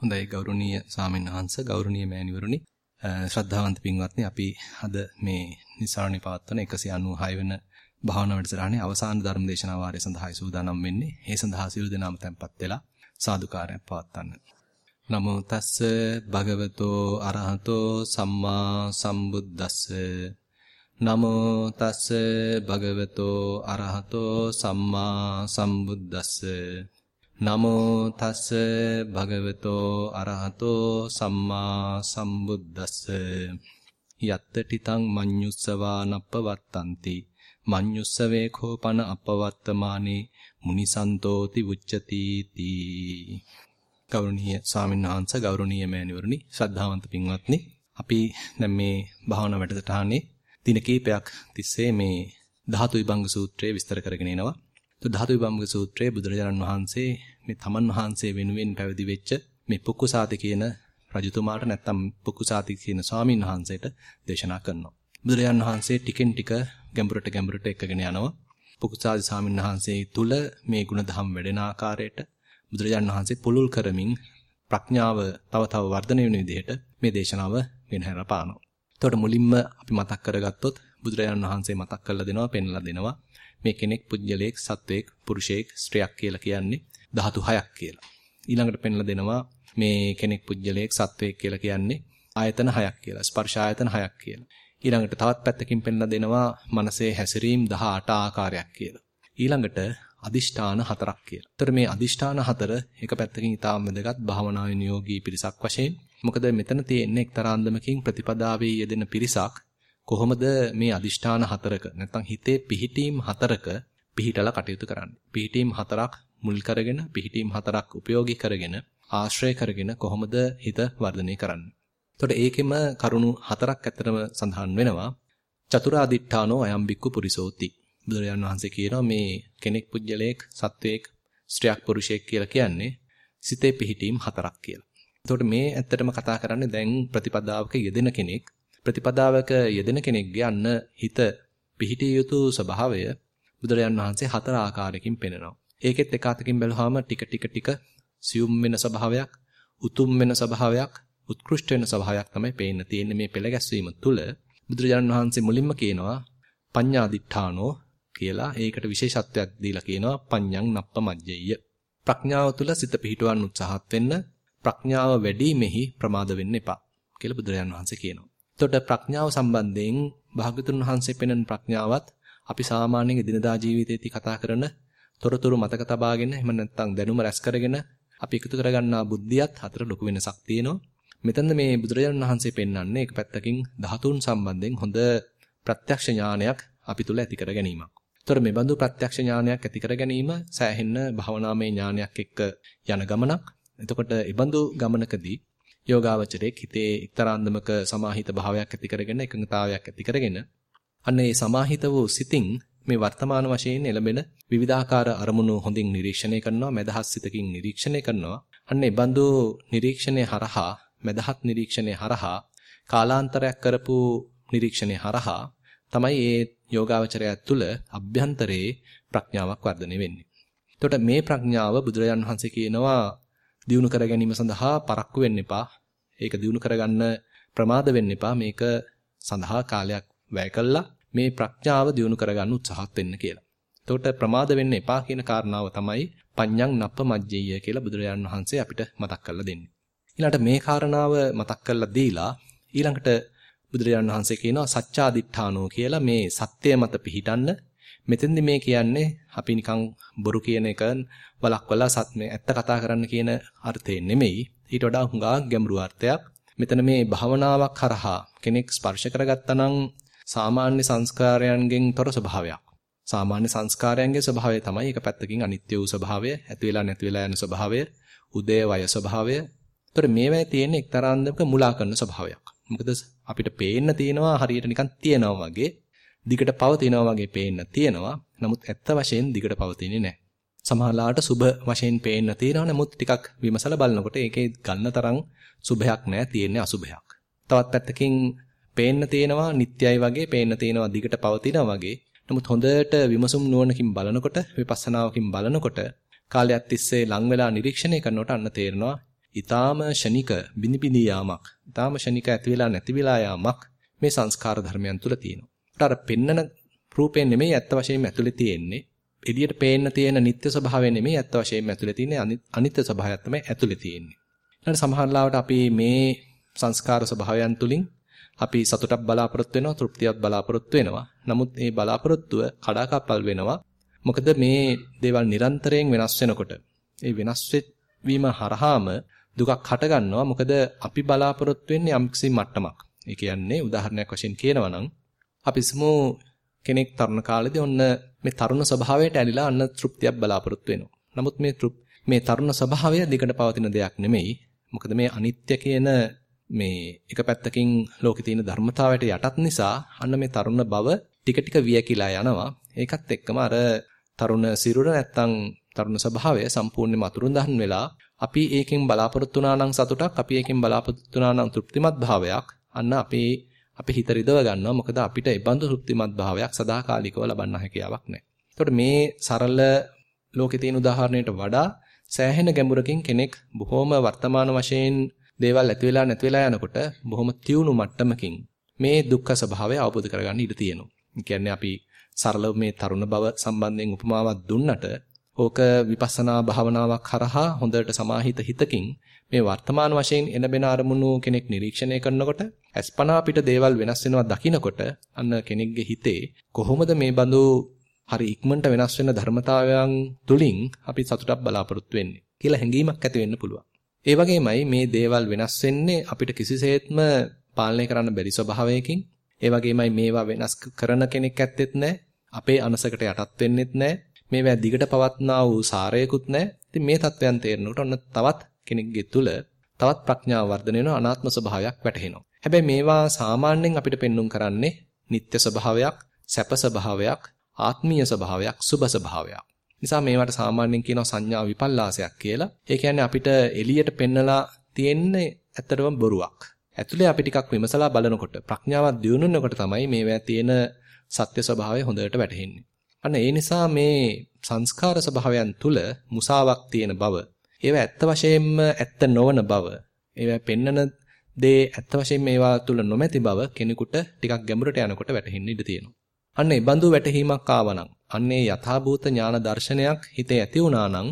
හොඳයි ගෞරවනීය ස්වාමීන් ගෞරවනීය මෑණිවරුනි ශ්‍රද්ධාවන්ත පින්වත්නි අපි අද මේ නිසාරණේ පවත්වන 196 වෙනි භාවනා වැඩසටහනේ අවසාන ධර්ම දේශනා වාරය සඳහායි සූදානම් වෙන්නේ. ඒ සඳහා සියලු දෙනාම tempත් වෙලා සාදුකාරයක් පවත්වන්න. නමෝ තස්ස භගවතෝ අරහතෝ සම්මා සම්බුද්දස්ස නමෝ තස්ස භගවතෝ අරහතෝ සම්මා සම්බුද්දස්ස නමෝ තස්ස භගවතෝ අරහතෝ සම්මා සම්බුද්දස්ස. යත්ත ටිතං මඤ්ඤුස්සවා නප්පවත්තಂತಿ මඤ්ඤුස්සවේ කෝපන අපවත්තමානේ මුනිසන්තෝති උච්චති තී. ගෞරවනීය ස්වාමින්වහන්සේ ගෞරවනීය මෑණිවරණි ශ්‍රද්ධාවන්ත පින්වත්නි අපි දැන් මේ භාවනා වැඩසටහනේ දින කීපයක් තිස්සේ මේ ධාතු විභංග සූත්‍රය විස්තර කරගෙන එනවා. ධාතු විභංග සූත්‍රයේ බුදුරජාණන් වහන්සේ මේ තමන් වහන්සේ වෙනුවෙන් පැවිදි වෙච්ච මේ පුක්කුසාති කියන රජතුමාට නැත්තම් පුක්කුසාති කියන ස්වාමීන් වහන්සේට දේශනා කරනවා. බුදුරජාණන් වහන්සේ ටිකෙන් ටික ගැඹුරට ගැඹුරට එක්කගෙන යනවා. පුක්කුසාති ස්වාමීන් වහන්සේ තුල මේ ගුණ ධම් වැඩෙන ආකාරයට බුදුරජාණන් වහන්සේ පුළුල් කරමින් ප්‍රඥාව තව තව වර්ධනය වෙන විදිහට මේ දේශනාව ගෙනහැර පානවා. එතකොට මුලින්ම අපි මතක් කරගත්තොත් බුදුරජාණන් වහන්සේ මතක් කරලා දෙනවා, පෙන්ලා දෙනවා. මේ කෙනෙක් පුජ්‍යලයක්, සත්වයක්, පුරුෂයෙක්, ස්ත්‍රියක් කියලා කියන්නේ ධාතු හයක් කියලා. ඊළඟට පෙන්ලා දෙනවා මේ කෙනෙක් පුජ්‍යලයක්, සත්වයක් කියලා කියන්නේ ආයතන හයක් කියලා. ස්පර්ශ ආයතන හයක් කියලා. ඊළඟට තවත් පැත්තකින් පෙන්ලා දෙනවා මනසේ හැසිරීම් 18 ආකාරයක් කියලා. ඊළඟට අදිෂ්ඨාන හතරක් කියලා. ඒතර මේ අදිෂ්ඨාන හතර එක පැත්තකින් ඊටාම වැදගත් භාවනාවේ නියෝගී පිරිසක් වශයෙන්. මොකද මෙතන තියෙන්නේ එක්තරා අන්දමකින් ප්‍රතිපදාවේ යෙදෙන පිරිසක් කොහොමද මේ අදිෂ්ඨාන හතරක නැත්නම් හිතේ පිහිටීම් හතරක පිහිටලා කටයුතු කරන්නේ. පිහිටීම් හතරක් මුල් කරගෙන පිහිටීම් හතරක් උපයෝගී කරගෙන ආශ්‍රය කරගෙන කොහොමද හිත වර්ධනය කරන්නේ. එතකොට ඒකෙම කරුණු හතරක් ඇත්තටම සඳහන් වෙනවා. චතුරාදිඨානෝ අයම් බික්කු පුරිසෝති. බුදුරජාණන් වහන්සේ කියනවා මේ කෙනෙක් පුජ්‍යලයක් සත්වයක් ස්ත්‍රියක් පුරුෂයෙක් කියලා කියන්නේ සිතේ පිහිටීම් හතරක් කියලා. එතකොට මේ ඇත්තටම කතා කරන්නේ දැන් ප්‍රතිපදාවක යෙදෙන කෙනෙක් ප්‍රතිපදාවක යෙදෙන කෙනෙක්ගේ අන්න හිත පිහිටිය යුතු ස්වභාවය බුදුරජාණන් වහන්සේ හතර ආකාරයකින් පෙන්වනවා. ඒකෙත් එක අතකින් බැලුවාම ටික ටික ටික සියුම් වෙන ස්වභාවයක්, උතුම් වෙන ස්වභාවයක්, උත්කෘෂ්ඨ වෙන ස්වභාවයක් තමයි පේන්න තියෙන්නේ මේ පෙළ ගැස්වීම තුළ. බුදුරජාණන් වහන්සේ මුලින්ම කියනවා පඤ්ඤාදිඨානෝ කියලා. ඒකට විශේෂත්වයක් දීලා කියනවා පඤ්ඤං නප්පමජ්ජය. ප්‍රඥාව තුළ සිත පිහිටවන්න උත්සාහත් වෙන්න ප්‍රඥාව වැඩිමෙහි ප්‍රමාද වෙන්න එපා කියලා බුදුරජාණන් වහන්සේ කියනවා. එතකොට ප්‍රඥාව සම්බන්ධයෙන් භාගතුන් වහන්සේ පෙන්වන ප්‍රඥාවත් අපි සාමාන්‍යයෙන් දිනදා ජීවිතයේදී කතා කරන තොරතුරු මතක තබාගෙන එහෙම නැත්නම් දැනුම රැස් කරගෙන අපි එකතු කරගන්නා බුද්ධියත් අතර ලොකු වෙනසක් තියෙනවා. මෙතන මේ බුදුරජාණන් වහන්සේ පෙන්වන්නේ එක පැත්තකින් ධාතුන් සම්බන්ධයෙන් හොඳ ප්‍රත්‍යක්ෂ ඥානයක් අපි තුල ඇති කර ගැනීමක්. ඒතර මේ බඳු ප්‍රත්‍යක්ෂ ඥානයක් ඇති කර ගැනීම සෑහෙන්න භවනාමය ඥානයක් එක්ක යන ගමනක්. එතකොට ඒ බඳු ගමනකදී යෝගාවචරයේ හිතේ එක්තරාන්දමක සමාහිත භාවයක් ඇති කරගෙන එකඟතාවයක් ඇති කරගෙන අන්න ඒ සමාහිත වූ සිතින් මේ වර්තමාන වශයෙන් එළඹෙන විවිධාකාර අරමුණු හොඳින් නිරීක්ෂණය කරනවා මදහස් සිතකින් නිරීක්ෂණය කරනවා අන්න ඒ බඳු නිරීක්ෂණය හරහා මදහත් නිරීක්ෂණය හරහා කාලාන්තරයක් කරපු නිරීක්ෂණය හරහා තමයි මේ යෝගාවචරය තුළ අභ්‍යන්තරයේ ප්‍රඥාවක් වර්ධනය වෙන්නේ. එතකොට මේ ප්‍රඥාව බුදුරජාන් වහන්සේ කියනවා දියුණු කර ගැනීම සඳහා පරක්කු වෙන්න එපා. ඒක දියුණු කරගන්න ප්‍රමාද වෙන්න එපා. මේක සඳහා කාලයක් වැය කළා මේ ප්‍රඥාව දියුණු කරගන්න උත්සාහත් වෙන්න කියලා. එතකොට ප්‍රමාද වෙන්න එපා කියන කාරණාව තමයි පඤ්ඤං නප්ප මජ්ජය කියලා බුදුරජාන් වහන්සේ අපිට මතක් කරලා දෙන්නේ. ඊළඟට මේ කාරණාව මතක් කරලා දීලා ඊළඟට බුදුරජාණන් වහන්සේ කියනවා සත්‍යාදිඨානෝ කියලා මේ සත්‍යය මත පිහිටන්න මෙතෙන්දි මේ කියන්නේ අපි නිකන් බොරු කියන එක වලක්වලා සත් මේ ඇත්ත කතා කරන්න කියන අර්ථයෙන් නෙමෙයි ඊට වඩා හුඟා ගැඹුරු අර්ථයක් මෙතන මේ භවනාවක් කරහා කෙනෙක් ස්පර්ශ කරගත්තා නම් සාමාන්‍ය සංස්කාරයන්ගෙන් තොර ස්වභාවයක් සාමාන්‍ය සංස්කාරයන්ගේ ස්වභාවය තමයි එක පැත්තකින් අනිත්‍ය වූ ස්වභාවය ඇති වෙලා නැති වෙලා යන ස්වභාවය උදේ වය ස්වභාවය ඒතර මේවැය තියෙන එක්තරා අන්දමක මුලා කරන ස්වභාවයක්. මොකද අපිට පේන්න තියෙනවා හරියට නිකන් තියෙනවා වගේ, දිගට පවතිනවා වගේ පේන්න තියෙනවා. නමුත් ඇත්ත වශයෙන් දිගට පවතින්නේ නැහැ. සමහරලාට සුබ වශයෙන් පේන්න තියෙනවා. නමුත් ටිකක් විමසලා බලනකොට ඒකේ ගන්න තරම් සුභයක් නැහැ, තියෙන්නේ අසුභයක්. තවත් පැත්තකින් පේන්න තියෙනවා නිට්ටයයි වගේ, පේන්න තියෙනවා දිගට පවතිනවා වගේ. නමුත් හොඳට විමසුම් නුවණකින් බලනකොට, විපස්සනාවකින් බලනකොට කාලයක් තිස්සේ ලං වෙලා නිරීක්ෂණය කරනකොට අන්න තේරෙනවා ඊටාම ෂණික බිනිබිනී යාමක්. ඊටාම ෂණික ඇති වෙලා නැති වෙලා යාමක් මේ සංස්කාර ධර්මයන් තුල තියෙනවා. අර පෙන්නන රූපේ නෙමෙයි ඇත්ත වශයෙන්ම ඇතුලේ තියෙන්නේ. එළියට පේන්න තියෙන නිත්‍ය ස්වභාවය නෙමෙයි ඇත්ත වශයෙන්ම ඇතුලේ තියෙන්නේ අනිත්‍ය ස්වභාවයක් තමයි ඇතුලේ තියෙන්නේ. ඊළඟ සමහරවිට අපි මේ සංස්කාර ස්වභාවයන් තුලින් අපි සතුටක් බලාපොරොත්තු වෙනවා තෘප්තියක් බලාපොරොත්තු වෙනවා. නමුත් මේ බලාපොරොත්තුව කඩාකප්පල් වෙනවා. මොකද මේ දේවල් නිරන්තරයෙන් වෙනස් වෙනකොට ඒ වෙනස් වීම හරහාම දුකක් හට ගන්නවා. මොකද අපි බලාපොරොත්තු වෙන්නේ යම්කිසි මට්ටමක්. ඒ කියන්නේ උදාහරණයක් වශයෙන් කියනවා නම් අපි සමු කෙනෙක් තරුණ කාලේදී ඔන්න මේ තරුණ ස්වභාවයට ඇලිලා අන්න තෘප්තියක් බලාපොරොත්තු වෙනවා. නමුත් මේ මේ තරුණ ස්වභාවය දිගට පවතින දෙයක් නෙමෙයි. මොකද මේ අනිත්‍ය කියන මේ එක පැත්තකින් ලෝකේ තියෙන ධර්මතාවයට යටත් නිසා අන්න මේ තරුණ බව ටික ටික වියකිලා යනවා. ඒකත් එක්කම අර තරුණ සිරුර නැත්තම් තරුණ ස්වභාවය සම්පූර්ණයෙන්ම අතුරුන් දහන් වෙලා අපි ඒකෙන් බලාපොරොත්තු වුණා නම් සතුටක් අපි ඒකෙන් බලාපොරොත්තු වුණා නම් තෘප්තිමත් භාවයක් අන්න අපේ අපි හිත රිදව ගන්නවා මොකද අපිට ඒ බඳු තෘප්තිමත් භාවයක් සදාකාලිකව ලබන්න හැකියාවක් නැහැ. එතකොට මේ සරල ලෝකේ තියෙන උදාහරණයට වඩා සෑහෙන ගැඹුරකින් කෙනෙක් බොහොම වර්තමාන වශයෙන් දේවල් ඇති වෙලා නැති වෙලා යනකොට බොහොම තියුණු මට්ටමකින් මේ දුක්ඛ ස්වභාවය අවබෝධ කරගන්න ඉඩ තියෙනවා. කියන්නේ අපි සරලව මේ තරුණ බව සම්බන්ධයෙන් උපමාවක් දුන්නට ඕක විපස්සනා භාවනාවක් කරහා හොඳට සමාහිත හිතකින් මේ වර්තමාන වශයෙන් එනබෙන අරමුණු කෙනෙක් නිරීක්ෂණය කරනකොට අස්පනා පිට දේවල් වෙනස් වෙනවා දකිනකොට අන්න කෙනෙක්ගේ හිතේ කොහොමද මේ බඳු හරි ඉක්මනට වෙනස් වෙන ධර්මතාවයන් තුලින් අපි සතුටක් බලාපොරොත්තු වෙන්නේ කියලා හැඟීමක් ඇති වෙන්න පුළුවන්. ඒ වගේමයි මේ දේවල් වෙනස් වෙන්නේ අපිට කිසිසේත්ම පාලනය කරන්න බැරි ස්වභාවයකින්. ඒ වගේමයි මේවා වෙනස් කරන කෙනෙක් ඇත්තෙත් නැහැ. අපේ අනසකට යටත් වෙන්නෙත් නැහැ. මේවා දිගට පවත්නා වූ සාරයකුත් නැහැ. ඉතින් මේ தත්වයන් තේරෙනකොට ඔන්න තවත් කෙනෙක්ගේ තුල තවත් ප්‍රඥාව වර්ධනය වෙන අනාත්ම ස්වභාවයක් වැටහෙනවා. හැබැයි මේවා සාමාන්‍යයෙන් අපිට පෙන්눔 කරන්නේ නিত্য ස්වභාවයක්, සැප ස්වභාවයක්, ආත්මීය ස්වභාවයක්, සුභ ස්වභාවයක්. නිසා මේවට සාමාන්‍යයෙන් කියනවා සංඥා විපල්ලාසයක් කියලා. ඒ කියන්නේ අපිට එළියට පෙන්නලා තියෙන්නේ ඇත්තටම බොරුවක්. ඇතුලේ අපි ටිකක් විමසලා බලනකොට ප්‍රඥාවක් දියුණු වෙනකොට තමයි මේවා තියෙන සත්‍ය ස්වභාවය හොඳට වැටහෙන්නේ. අන්න ඒ නිසා මේ සංස්කාර ස්වභාවයන් තුල මුසාවක් තියෙන බව, ඒවා ඇත්ත වශයෙන්ම ඇත්ත නොවන බව, ඒවා පෙන්නන දේ ඇත්ත වශයෙන්ම මේවා තුල නොමැති බව කෙනෙකුට ටිකක් ගැඹුරට යනකොට වැටහෙන්න ඉඩ තියෙනවා. අන්න ඒ බඳු වැටහීමක් ආවනම්, අන්නේ යථාභූත ඥාන දර්ශනයක් හිතේ ඇති වුණා නම්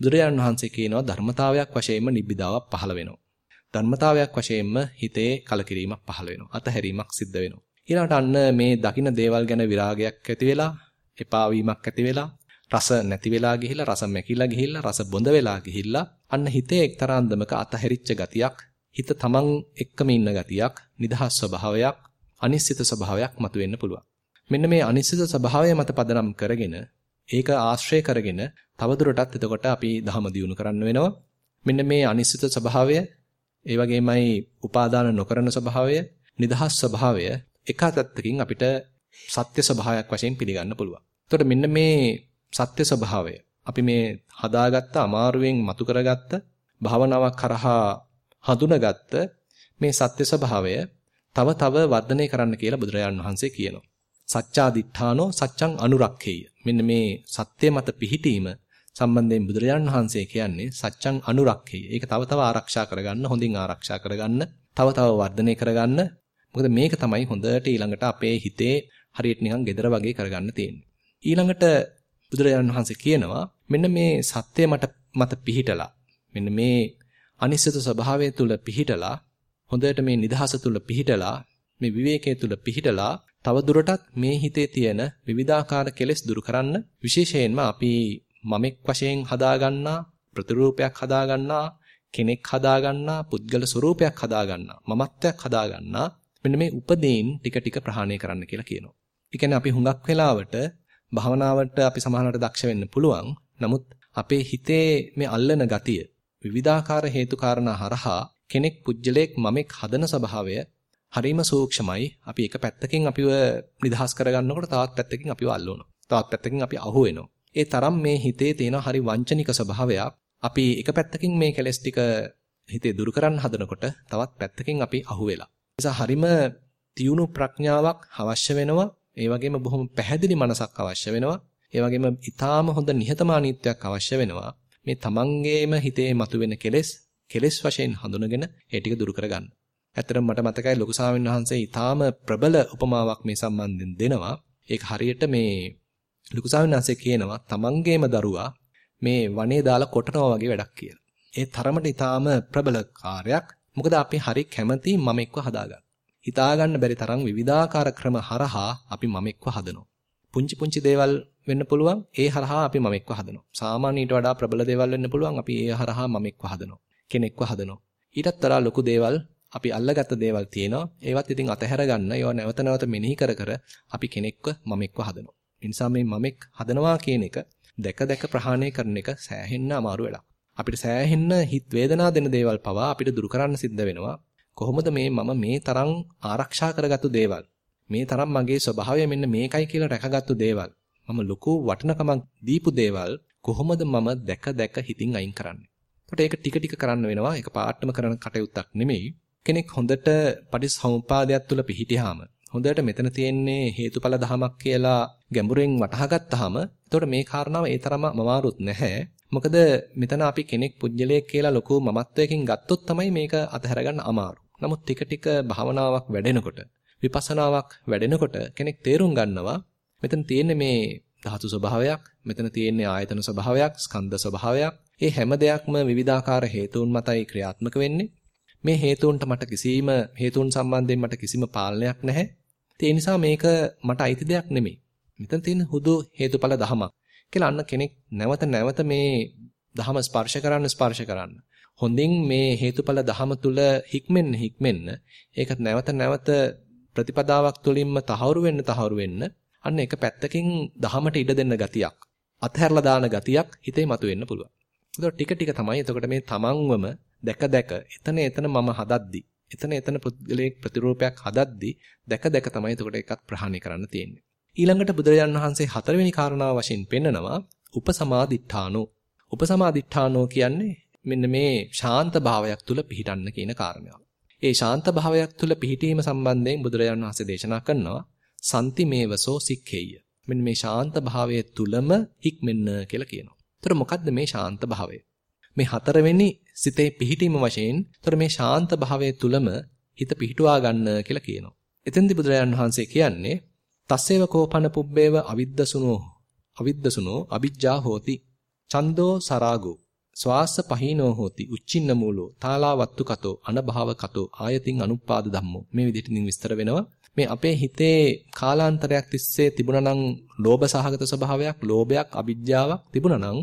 බුදුරජාණන් වහන්සේ කියනවා ධර්මතාවයක් වශයෙන්ම නිබ්බිදාවක් පහළ වෙනවා. ධර්මතාවයක් වශයෙන්ම හිතේ කලකිරීමක් පහළ වෙනවා. අතහැරීමක් සිද්ධ වෙනවා. ඊළඟට අන්න මේ දකින්න දේවල් ගැන විරාගයක් ඇති වෙලා, එපා වීමක් ඇති වෙලා, රස නැති වෙලා ගිහිල්ලා, රස මැකිලා ගිහිල්ලා, රස බොඳ වෙලා ගිහිල්ලා, අන්න හිතේ එක්තරා අන්දමක අතහැරිච්ච ගතියක්, හිත තමන් එක්කම ඉන්න ගතියක්, නිදහස් ස්වභාවයක්, අනිශ්චිත ස්වභාවයක් මතුවෙන්න පුළුවන්. මෙන්න මේ අනිශ්චිත ස්වභාවය මත පදනම් කරගෙන ඒක ආශ්‍රය කරගෙන තවදුරටත් එතකොට අපි ධහම දියුණු කරන්න වෙනවා. මෙන්න මේ අනිශ්චිත ස්වභාවය, ඒ වගේමයි උපාදාන නොකරන ස්වභාවය, නිදහස් ස්වභාවය එක අතකින් අපිට සත්‍ය ස්වභාවයක් වශයෙන් පිළිගන්න පුළුවන්. එතකොට මෙන්න මේ සත්‍ය ස්වභාවය අපි මේ හදාගත්ත අමාරුවෙන් මතු කරගත්ත භාවනාවක් කරහා හඳුනාගත්ත මේ සත්‍ය ස්වභාවය තව තව වර්ධනය කරන්න කියලා බුදුරජාණන් වහන්සේ කියනවා. සච්චාදිඨානෝ සච්ඡං අනුරක්ඛේය. මෙන්න මේ සත්‍ය මත පිහිටීම සම්බන්ධයෙන් බුදුරජාණන් වහන්සේ කියන්නේ සච්ඡං අනුරක්ඛේය. ඒක තව තව ආරක්ෂා කරගන්න, හොඳින් ආරක්ෂා කරගන්න, තව තව වර්ධනය කරගන්න. මොකද මේක තමයි හොඳට ඊළඟට අපේ හිතේ හරියට නිකන් gedara වගේ කරගන්න තියෙන්නේ. ඊළඟට බුදුරජාණන් වහන්සේ කියනවා මෙන්න මේ සත්‍ය මට මත පිහිටලා මෙන්න මේ අනිශ්චිත ස්වභාවය තුල පිහිටලා හොඳට මේ නිදහස තුල පිහිටලා මේ විවේකයේ තුල පිහිටලා තව දුරටත් මේ හිතේ තියෙන විවිධාකාර කෙලෙස් දුරු කරන්න විශේෂයෙන්ම අපි මමෙක් වශයෙන් හදාගන්නා ප්‍රතිරූපයක් හදාගන්නා කෙනෙක් හදාගන්නා පුද්ගල ස්වરૂපයක් හදාගන්නා මමත්වයක් හදාගන්නා මෙන්න මේ උපදීන් ටික ටික ප්‍රහාණය කරන්න කියලා කියනවා. ඒ කියන්නේ අපි හුඟක් වෙලාවට භාවනාවට අපි සමහරවිට දක්ෂ වෙන්න පුළුවන්. නමුත් අපේ හිතේ මේ අල්ලන ගතිය විවිධාකාර හේතු කාරණා හරහා කෙනෙක් පුජ්‍යලයක් මමෙක් හදන ස්වභාවය හරිම සූක්ෂමයි. අපි එක පැත්තකින් අපිව නිදහස් කරගන්නකොට තවත් පැත්තකින් අපිව අල්ලනවා. තවත් පැත්තකින් අපි අහු වෙනවා. ඒ තරම් මේ හිතේ තියෙන හරි වංචනික ස්වභාවයක්. අපි එක පැත්තකින් මේ කෙලස් ටික හිතේ දුරු කරන්න හදනකොට තවත් පැත්තකින් අපි අහු වෙලා. නිසා හරිම තියුණු ප්‍රඥාවක් අවශ්‍ය වෙනවා. ඒ වගේම බොහොම පැහැදිලි මනසක් අවශ්‍ය වෙනවා. ඒ වගේම ඊටාම හොඳ නිහතමානීත්වයක් අවශ්‍ය වෙනවා. මේ තමන්ගේම හිතේ මතුවෙන කෙලෙස් කෙලෙස් වශයෙන් හඳුනගෙන ඒ ටික දුරු කරගන්න. ඇත්තටම මට මතකයි ලොකු ස්වාමීන් වහන්සේ ඊටාම ප්‍රබල උපමාවක් මේ සම්බන්ධයෙන් දෙනවා. ඒක හරියට මේ ලොකු ස්වාමීන් වහන්සේ කියනවා තමන්ගේම දරුවා මේ වනේ දාලා කොටනවා වගේ වැඩක් කියලා. ඒ තරමට ඊටාම ප්‍රබල කාර්යයක්. මොකද අපි හරි කැමති මමෙක්ව හදාගන්න. හිතා ගන්න බැරි තරම් විවිධාකාර ක්‍රම හරහා අපි මමෙක්ව හදනවා. පුංචි පුංචි දේවල් වෙන්න පුළුවන් ඒ හරහා අපි මමෙක්ව හදනවා. සාමාන්‍ය ඊට වඩා ප්‍රබල දේවල් වෙන්න පුළුවන් අපි ඒ හරහා මමෙක්ව හදනවා. කෙනෙක්ව හදනවා. ඊටත් වඩා ලොකු දේවල් අපි අල්ලගත්ත දේවල් තියෙනවා. ඒවත් ඉතින් අතහැර ගන්න ඒවා නැවත නැවත මෙනෙහි කර කර අපි කෙනෙක්ව මමෙක්ව හදනවා. ඒ නිසා මේ මමෙක් හදනවා කියන එක දැක දැක ප්‍රහාණය කරන එක සෑහෙන්න අමාරු වැඩක්. අපිට සෑහෙන්න හිත වේදනා දෙන දේවල් පවා අපිට දුරු කරන්න සිද්ධ වෙනවා. කොහොමද මේ මම මේ තරම් ආරක්ෂා කරගත්තු දේවල්? මේ තරම් මගේ ස්වභාවය මෙන්න මේකයි කියලා රැකගත්තු දේවල්? මම ලොකු වටිනකමක් දීපු දේවල් කොහොමද මම දැක දැක හිතින් අයින් කරන්නේ? එතකොට ඒක ටික ටික කරන්න වෙනවා. ඒක පාටම කරන කටයුත්තක් නෙමෙයි. කෙනෙක් හොඳට පටිසමුපාදයක් තුල පිහිටියාම හොඳට මෙතන තියෙන්නේ හේතුඵල ධමයක් කියලා ගැඹුරෙන් වටහා ගත්තාම එතකොට මේ කාරණාව ඒ තරම අමාරුත් නැහැ. මොකද මෙතන අපි කෙනෙක් පුජ්‍යලයක් කියලා ලොකු මමත්වයකින් ගත්තොත් තමයි මේක අතහැර ගන්න අමාරු. නමුත් ටික ටික භාවනාවක් වැඩෙනකොට විපස්සනාවක් වැඩෙනකොට කෙනෙක් තේරුම් ගන්නවා මෙතන තියෙන්නේ මේ ධාතු ස්වභාවයක්, මෙතන තියෙන්නේ ආයතන ස්වභාවයක්, ස්කන්ධ ස්වභාවයක්. මේ හැම දෙයක්ම විවිධාකාර හේතුන් මතයි ක්‍රියාත්මක වෙන්නේ. මේ හේතුන්ට මට කිසිම හේතුන් සම්බන්ධයෙන් මට කිසිම පාලනයක් නැහැ. ඒ නිසා මේක මට අයිති දෙයක් නෙමෙයි. මෙතන තියෙන හුදු හේතුඵල ධමයක්. කියලා අන්න කෙනෙක් නැවත නැවත මේ ධහම ස්පර්ශ කරන්න ස්පර්ශ කරන්න. හොඳින් මේ හේතුඵල ධහම තුල හික්මෙන්න හික්මෙන්න ඒක නැවත නැවත ප්‍රතිපදාවක් තුලින්ම තහවුරු වෙන්න තහවුරු වෙන්න අන්න එක පැත්තකින් ධහමට ඉඩ දෙන්න ගතියක් අතහැරලා දාන ගතියක් හිතේ මතුවෙන්න පුළුවන්. ඒතකොට ටික ටික තමයි එතකොට මේ තමන්වම දැක දැක එතන එතන මම හදද්දි එතන එතන ප්‍රතිරූපයක් හදද්දි දැක දැක තමයි එතකොට එකක් ප්‍රහාණය කරන්න තියෙන්නේ. ඊළඟට බුදුරජාණන් වහන්සේ හතරවෙනි කාරණාව වශයෙන් පෙන්නනවා උපසමාදිඨානෝ. උපසමාදිඨානෝ කියන්නේ මෙන්න මේ ශාන්ත භාවයක් තුල පිහිටන්න කියන කාරණාව. ඒ ශාන්ත භාවයක් තුල පිහිටීම සම්බන්ධයෙන් බුදුරජාණන් වහන්සේ දේශනා කරනවා සම්ති මේවසෝ සික්ඛේය. මෙන්න මේ ශාන්ත භාවයේ තුලම හික්මෙන්න කියලා කියනවා. ඒතර මොකද්ද මේ ශාන්ත භාවය? මේ හතරවෙනි සිතේ පිහිටීම වශයෙන් ඒතර මේ ශාන්ත භාවයේ තුලම හිත පිහිටුවා ගන්න කියලා කියනවා. එතෙන්දී බුදුරජාණන් වහන්සේ කියන්නේ තස්සේව කෝපන පුබ්බේව අවිද්දසුනෝ අවිද්දසුනෝ අවිජ්ජා හෝති චන්தோ සරාගෝ ස්වාස්ස පහීනෝ හෝති උච්චින්න මූලෝ තාලාවත්තු කතෝ අනභාව කතෝ ආයතින් අනුපාද ධම්මෝ. මේ විදිහට ඉතින් විස්තර වෙනවා. මේ අපේ හිතේ කාලාන්තරයක් තිස්සේ තිබුණා නම් ලෝභ සහගත ස්වභාවයක් ලෝභයක් අවිජ්ජාවක් තිබුණා නම්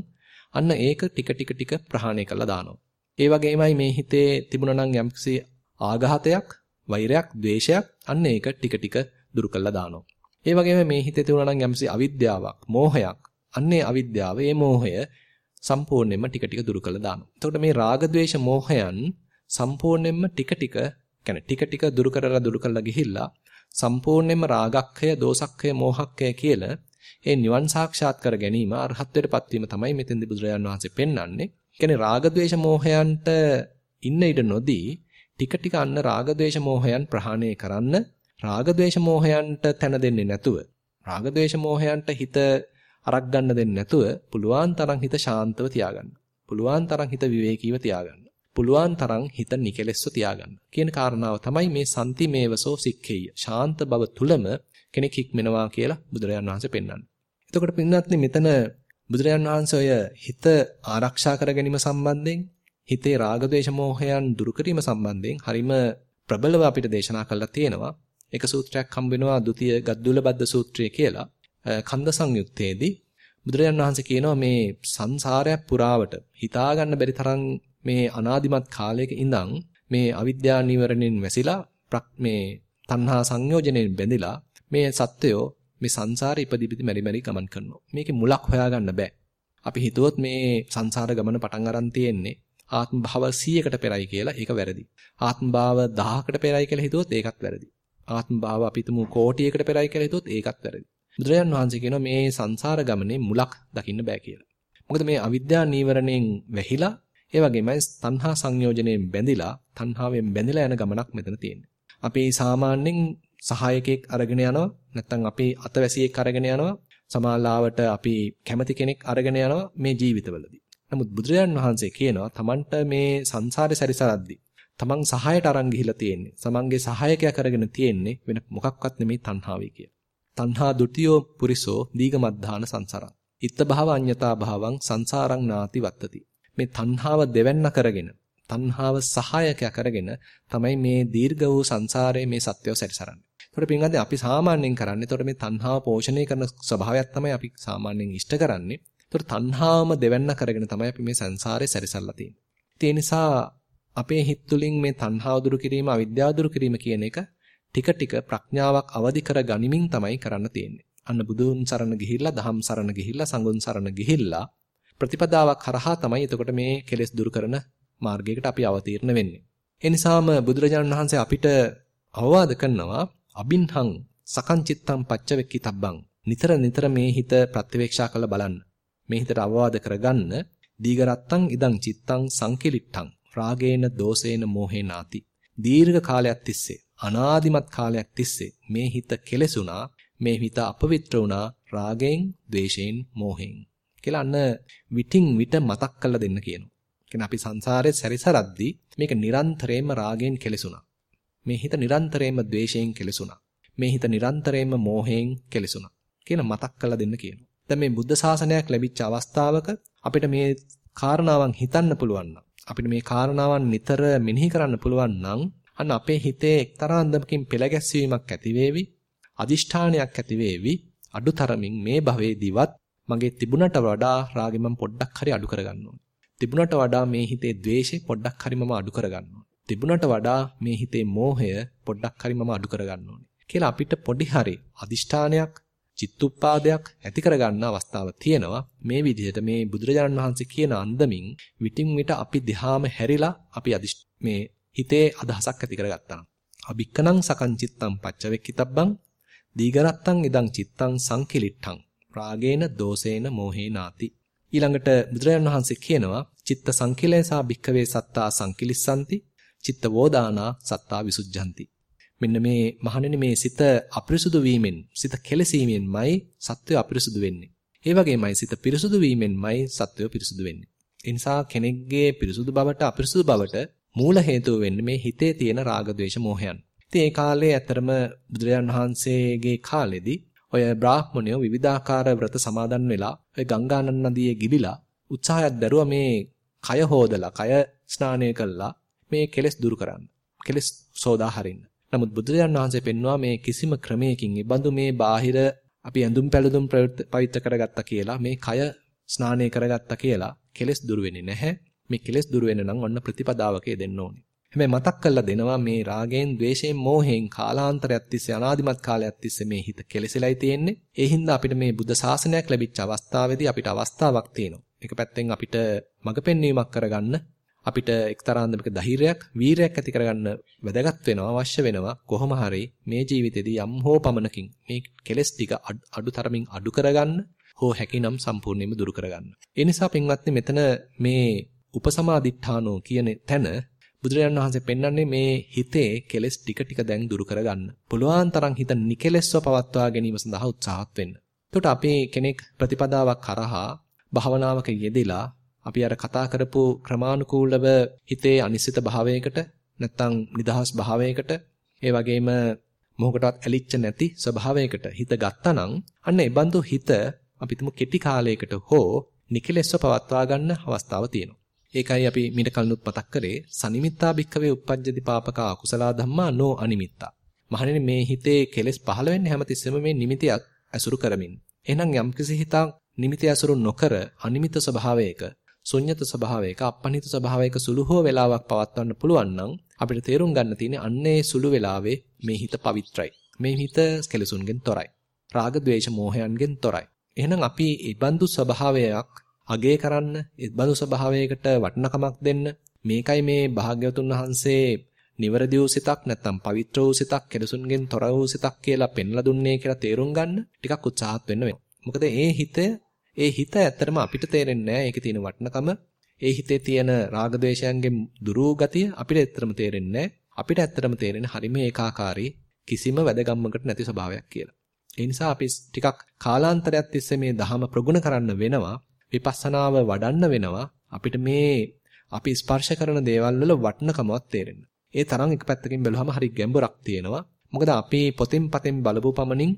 අන්න ඒක ටික ටික ටික ප්‍රහාණය කරලා දානවා. ඒ වගේමයි මේ හිතේ තිබුණා නම් යම්කිසි ආඝාතයක් වෛරයක් ද්වේෂයක් අන්න ඒක ටික ටික දුරු කරලා දානවා. ඒ වගේම මේ හිතේ තියුණා නම් යම්සි අවිද්‍යාවක්, මෝහයක්. අන්නේ අවිද්‍යාව, ඒ මෝහය සම්පූර්ණයෙන්ම ටික ටික දුරු කළා දානවා. එතකොට මේ රාග ద్వේෂ මෝහයන් සම්පූර්ණයෙන්ම ටික ටික කියන්නේ ටික ටික දුරු කරලා දුරු කරලා ගිහිල්ලා සම්පූර්ණයෙන්ම රාගක්ඛය, දෝසක්ඛය, මෝහක්ඛය කියලා ඒ නිවන් සාක්ෂාත් කර ගැනීම අරහත්ත්වයටපත් වීම තමයි මෙතෙන්දී බුදුරජාන් වහන්සේ පෙන්වන්නේ. කියන්නේ රාග ద్వේෂ මෝහයන්ට ඉන්න ඉඩ නොදී ටික ටික අන්න රාග ద్వේෂ මෝහයන් ප්‍රහාණය කරන්න රාග ద్వේෂ මෝහයන්ට තැන දෙන්නේ නැතුව රාග ద్వේෂ මෝහයන්ට හිත අරක් ගන්න දෙන්නේ නැතුව පුළුවන් තරම් හිත ශාන්තව තියාගන්න. පුළුවන් තරම් හිත විවේකීව තියාගන්න. පුළුවන් තරම් හිත නිකලෙස්ව තියාගන්න. කියන කාරණාව තමයි මේ සම්තිමේවසෝ සික්ඛේය. ශාන්ත බව තුලම කෙනෙක් හික්මෙනවා කියලා බුදුරජාන් වහන්සේ පෙන්වන්නේ. එතකොට පින්වත්නි මෙතන බුදුරජාන් වහන්සේ ඔය හිත ආරක්ෂා කර ගැනීම සම්බන්ධයෙන් හිතේ රාග ద్వේෂ මෝහයන් දුරු කිරීම සම්බන්ධයෙන් හරිම ප්‍රබලව අපිට දේශනා කළා තියෙනවා. එක සූත්‍රයක් හම්බ වෙනවා ဒုတိ ය ගද්දුල බද්ද සූත්‍රය කියලා. කන්ද සංයුත්තේදී බුදුරජාණන් වහන්සේ කියනවා මේ සංසාරයක් පුරාවට හිතා ගන්න බැරි තරම් මේ අනාදිමත් කාලයක ඉඳන් මේ අවිද්‍යා නිවරණයෙන් වැසිලා මේ තණ්හා සංයෝජනෙන් බැඳිලා මේ සත්වයෝ මේ සංසාරේ ඉපදිපිදි මෙරි මෙරි ගමන් කරනවා. මේකේ මුලක් හොයාගන්න බෑ. අපි හිතුවොත් මේ සංසාර ගමන පටන් අරන් තියෙන්නේ ආත්ම භාව 100කට පෙරයි කියලා ඒක වැරදි. ආත්ම භාව 1000කට පෙරයි කියලා හිතුවොත් ඒකත් වැරදි. ආත්ම භාව අපි තුමු කෝටියකට පෙරයි කියලා හිතුවොත් ඒකත් වැරදි. බුදුරජාන් වහන්සේ කියනවා මේ සංසාර ගමනේ මුලක් දකින්න බෑ කියලා. මොකද මේ අවිද්‍යා නීවරණයෙන් වැහිලා ඒ වගේමයි තණ්හා සංයෝජනයෙන් බැඳිලා තණ්හාවෙන් බැඳිලා යන ගමනක් මෙතන තියෙන්නේ. අපි සාමාන්‍යයෙන් සහායකයෙක් අරගෙන යනවා නැත්නම් අපි අතවැසියෙක් අරගෙන යනවා සමාලාවට අපි කැමති කෙනෙක් අරගෙන යනවා මේ ජීවිතවලදී. නමුත් බුදුරජාන් වහන්සේ කියනවා Tamanට මේ සංසාරේ සැරිසරද්දී තමන් සහායට අරන් ගිහිලා තියෙන්නේ. සමන්ගේ සහායකයා කරගෙන තියෙන්නේ වෙන මොකක්වත් නෙමෙයි තණ්හාවයි කිය. තණ්හා ဒ ුතියෝ පුරිසෝ දීගමද්ධාන සංසාරං. ඉත්ත භාව අඤ්‍යතා භාවං සංසාරං නාති වත්තති. මේ තණ්හාව දෙවන්න කරගෙන තණ්හාව සහායකයා කරගෙන තමයි මේ දීර්ඝ වූ සංසාරයේ මේ සත්‍යව සැරිසරන්නේ. ඒකට පින්වත්නි අපි සාමාන්‍යයෙන් කරන්නේ ඒතකොට මේ තණ්හාව පෝෂණය කරන ස්වභාවයක් තමයි අපි සාමාන්‍යයෙන් ඉෂ්ට කරන්නේ. ඒතකොට තණ්හාවම දෙවන්න කරගෙන තමයි අපි මේ සංසාරේ සැරිසරලා තියෙන්නේ. ඒ නිසා අපේ හිත තුළින් මේ තණ්හාව දුරු කිරීම, අවිද්‍යාව දුරු කිරීම කියන එක ටික ටික ප්‍රඥාවක් අවදි කර ගනිමින් තමයි කරන්න තියෙන්නේ. අන්න බුදුන් සරණ ගිහිල්ලා, දහම් සරණ ගිහිල්ලා, සංඝුන් සරණ ගිහිල්ලා ප්‍රතිපදාවක් කරහා තමයි එතකොට මේ කෙලෙස් දුරු කරන මාර්ගයකට අපි අවතීර්ණ වෙන්නේ. ඒ නිසාම බුදුරජාණන් වහන්සේ අපිට අවවාද කරනවා අබින්හං සකංචිත්තං පච්චවෙක්කිතබ්බං නිතර නිතර මේ හිත ප්‍රත්‍යවේක්ෂා කරලා බලන්න. මේ හිතට අවවාද කරගන්න දීගරත්තං ඉදං චිත්තං සංකිලිට්ඨං රාගේන දෝසේන මෝහේනාති. දීර්ඝ කාලයක් තිස්සේ අනාදිමත් කාලයක් තිස්සේ මේ හිත කෙලෙසුණා මේ හිත අපවිත්‍ර වුණා රාගයෙන්, ద్వේෂයෙන්, මෝහෙන්. කියලා අන්න විටින් විට මතක් කරලා දෙන්න කියනවා. කියන්නේ අපි සංසාරේ සැරිසරද්දී මේක නිරන්තරයෙන්ම රාගයෙන් කෙලෙසුණා. මේ හිත නිරන්තරයෙන්ම ද්වේෂයෙන් කෙලෙසුණා. මේ හිත නිරන්තරයෙන්ම මෝහයෙන් කෙලෙසුණා. කියන මතක් කරලා දෙන්න කියනවා. දැන් මේ බුද්ධ ශාසනයක් ලැබිච්ච අවස්ථාවක අපිට මේ කාරණාවන් හිතන්න පුළුවන් අපිට මේ කාරණාවන් නිතර මෙනෙහි කරන්න පුළුවන් නම් අන්න අපේ හිතේ එක්තරා අන්දමකින් පෙළගැස්වීමක් ඇති වේවි අදිෂ්ඨානයක් ඇති වේවි අඩුතරමින් මේ භවයේදීවත් මගේ තිබුණට වඩා රාගෙ මම පොඩ්ඩක් හරි අඩු කරගන්න ඕනේ. තිබුණට වඩා මේ හිතේ द्वේෂය පොඩ්ඩක් හරි මම අඩු කරගන්න ඕනේ. තිබුණට වඩා මේ හිතේ මෝහය පොඩ්ඩක් හරි මම අඩු කරගන්න ඕනේ. කියලා අපිට පොඩි හරි අදිෂ්ඨානයක් චිත්තුප්පාදයක් ඇති කරගන්න අවස්ථාවක් තියෙනවා. මේ විදිහට මේ බුදුරජාණන් වහන්සේ කියන අන්දමින් විටින් විට අපි දිහාම හැරිලා අපි මේ හිතේ අදහසක් ඇති කරගත්තා. අබික්කනං සකංචිත්තං පච්චවෙක්කිතබ්බං දීගරත්තං ඉදං චිත්තං සංකිලිට්ඨං රාගේන දෝසේන මෝහේනාති. ඊළඟට බුදුරජාණන් වහන්සේ කියනවා චිත්ත සංකිලේසා භික්කවේ සත්තා සංකිලිස්සanti චිත්ත වෝදානා සත්තා විසුද්ධಂತಿ. මෙන්න මේ මහණෙනි මේ සිත අපිරිසුදු වීමෙන් සිත කෙලසීමෙන්මයි සත්වය අපිරිසුදු වෙන්නේ. ඒ වගේමයි සිත පිරිසුදු වීමෙන්මයි සත්වය පිරිසුදු වෙන්නේ. ඒ නිසා කෙනෙක්ගේ පිරිසුදු බවට අපිරිසුදු බවට මූල හේතුව වෙන්නේ මේ හිතේ තියෙන රාග ద్వේෂ මෝහයන්. ඉතින් ඒ කාලේ ඇත්තරම බුදුරජාන් වහන්සේගේ කාලෙදී ඔය බ්‍රාහ්මණයෝ විවිධාකාර ව්‍රත සමාදන් වෙලා ඔය ගංගා නදියේ ගිලිලා උත්සාහයක් දැරුවා මේ කය හොදලා කය ස්නානය කළා මේ කෙලෙස් දුරු කරන්න. කෙලෙස් සෝදා හරින්න. නමුත් බුදුරජාණන් වහන්සේ පෙන්වුවා මේ කිසිම ක්‍රමයකින් ඉබඳු මේ බාහිර අපි ඇඳුම් පැළඳුම් පවිත්‍ර කරගත්තා කියලා මේ කය ස්නානය කරගත්තා කියලා කෙලෙස් දුරු වෙන්නේ නැහැ. මේ කෙලෙස් දුරු වෙන්න නම් ඔන්න ප්‍රතිපදාවක යෙදෙන්න ඕනේ. හැබැයි මතක් කරලා දෙනවා මේ රාගයෙන්, ద్వේෂයෙන්, මෝහයෙන් කාලාන්තරයක් තිස්සේ අනාදිමත් කාලයක් තිස්සේ මේ හිත කෙලෙසලයි තියෙන්නේ. ඒ හින්දා අපිට මේ බුද්ධ ශාසනයක් ලැබිච්ච අවස්ථාවේදී අපිට අවස්ථාවක් තියෙනවා. එක පැත්තෙන් අපිට මඟ පෙන්වීමක් කරගන්න අපිට එක්තරා අන්දමක ධෛර්යයක්, වීරයක් ඇති කරගන්න වැදගත් වෙනවා, අවශ්‍ය වෙනවා. කොහොම හරි මේ ජීවිතේදී යම් හෝ පමණකින් මේ කෙලෙස් ටික අඩු තරමින් අඩු කරගන්න හෝ හැකිනම් සම්පූර්ණයෙන්ම දුරු කරගන්න. ඒ නිසා පින්වත්නි මෙතන මේ උපසමාදිඨානෝ කියන තැන බුදුරජාණන් වහන්සේ පෙන්වන්නේ මේ හිතේ කෙලෙස් ටික ටික දැන් දුරු කරගන්න. පුළුවන් තරම් හිත නිකෙලෙස්ව පවත්වා ගැනීම සඳහා උත්සාහත් වෙන්න. එතකොට අපේ කෙනෙක් ප්‍රතිපදාවක් කරහා භාවනාවක යෙදিলা අපි අර කතා කරපු ක්‍රමානුකූලව හිතේ අනිසිත භාවයකට නැත්තම් නිදහස් භාවයකට ඒ වගේම මොහොකටවත් ඇලිච්ච නැති ස්වභාවයකට හිත ගත්තනම් අන්න ඒ බඳු හිත අපිටම කෙටි කාලයකට හෝ නිකලෙස්ව පවත්වා ගන්න අවස්ථාව තියෙනවා. ඒකයි අපි මීට කලිනුත් මතක් කරේ සනිමිත්තා භික්කවේ uppajjati papaka akusala dhamma no අනිමිත්තා. මහණෙනි මේ හිතේ කෙලෙස් පහළ වෙන්නේ හැමතිස්සෙම මේ නිමිතියක් ඇසුරු කරමින්. එහෙනම් යම්කිසි හිතක් නිමිති ඇසුරු නොකර අනිමිත ස්වභාවයක ශුන්්‍යත ස්වභාවයක අපනිත ස්වභාවයක සුළු හෝ වේලාවක් පවත්වන්න පුළුවන් නම් අපිට තේරුම් ගන්න තියෙන්නේ අන්නේ සුළු වේලාවේ මේ හිත පවිත්‍රයි. මේ හිත කෙලසුන්ගෙන් තොරයි. රාග ద్వේෂ මෝහයන්ගෙන් තොරයි. එහෙනම් අපි මේ බඳු ස්වභාවයක් අගය කරන්න, ඒ බඳු ස්වභාවයකට වටිනකමක් දෙන්න මේකයි මේ භාග්‍යවතුන් වහන්සේ නිවරදි වූ සිතක් නැත්නම් පවිත්‍ර වූ සිතක් කෙලසුන්ගෙන් තොර වූ සිතක් කියලා පෙන්ලා දුන්නේ කියලා තේරුම් ගන්න ටිකක් උත්සාහත් වෙන්න වෙනවා. මොකද ඒ හිත ඒ හිත ඇත්තටම අපිට තේරෙන්නේ නැහැ ඒකේ තියෙන වටිනකම. ඒ හිතේ තියෙන රාග ద్వේෂයන්ගෙන් දුරු ගතිය අපිට ඇත්තටම තේරෙන්නේ අපිට ඇත්තටම තේරෙන්නේ හරිම ඒකාකාරී කිසිම වැදගම්මකට නැති ස්වභාවයක් කියලා. ඒ නිසා අපි ටිකක් කාලාන්තරයක් තිස්සේ මේ ධහම ප්‍රගුණ කරන්න වෙනවා. විපස්සනාව වඩන්න වෙනවා. අපිට මේ අපි ස්පර්ශ කරන දේවල් වල වටිනකමවත් තේරෙන්න. ඒ තරම් එක පැත්තකින් බැලුවම හරි ගැඹුරක් තියෙනවා. මොකද අපි පොතෙන් පතෙන් බලපු පමණින්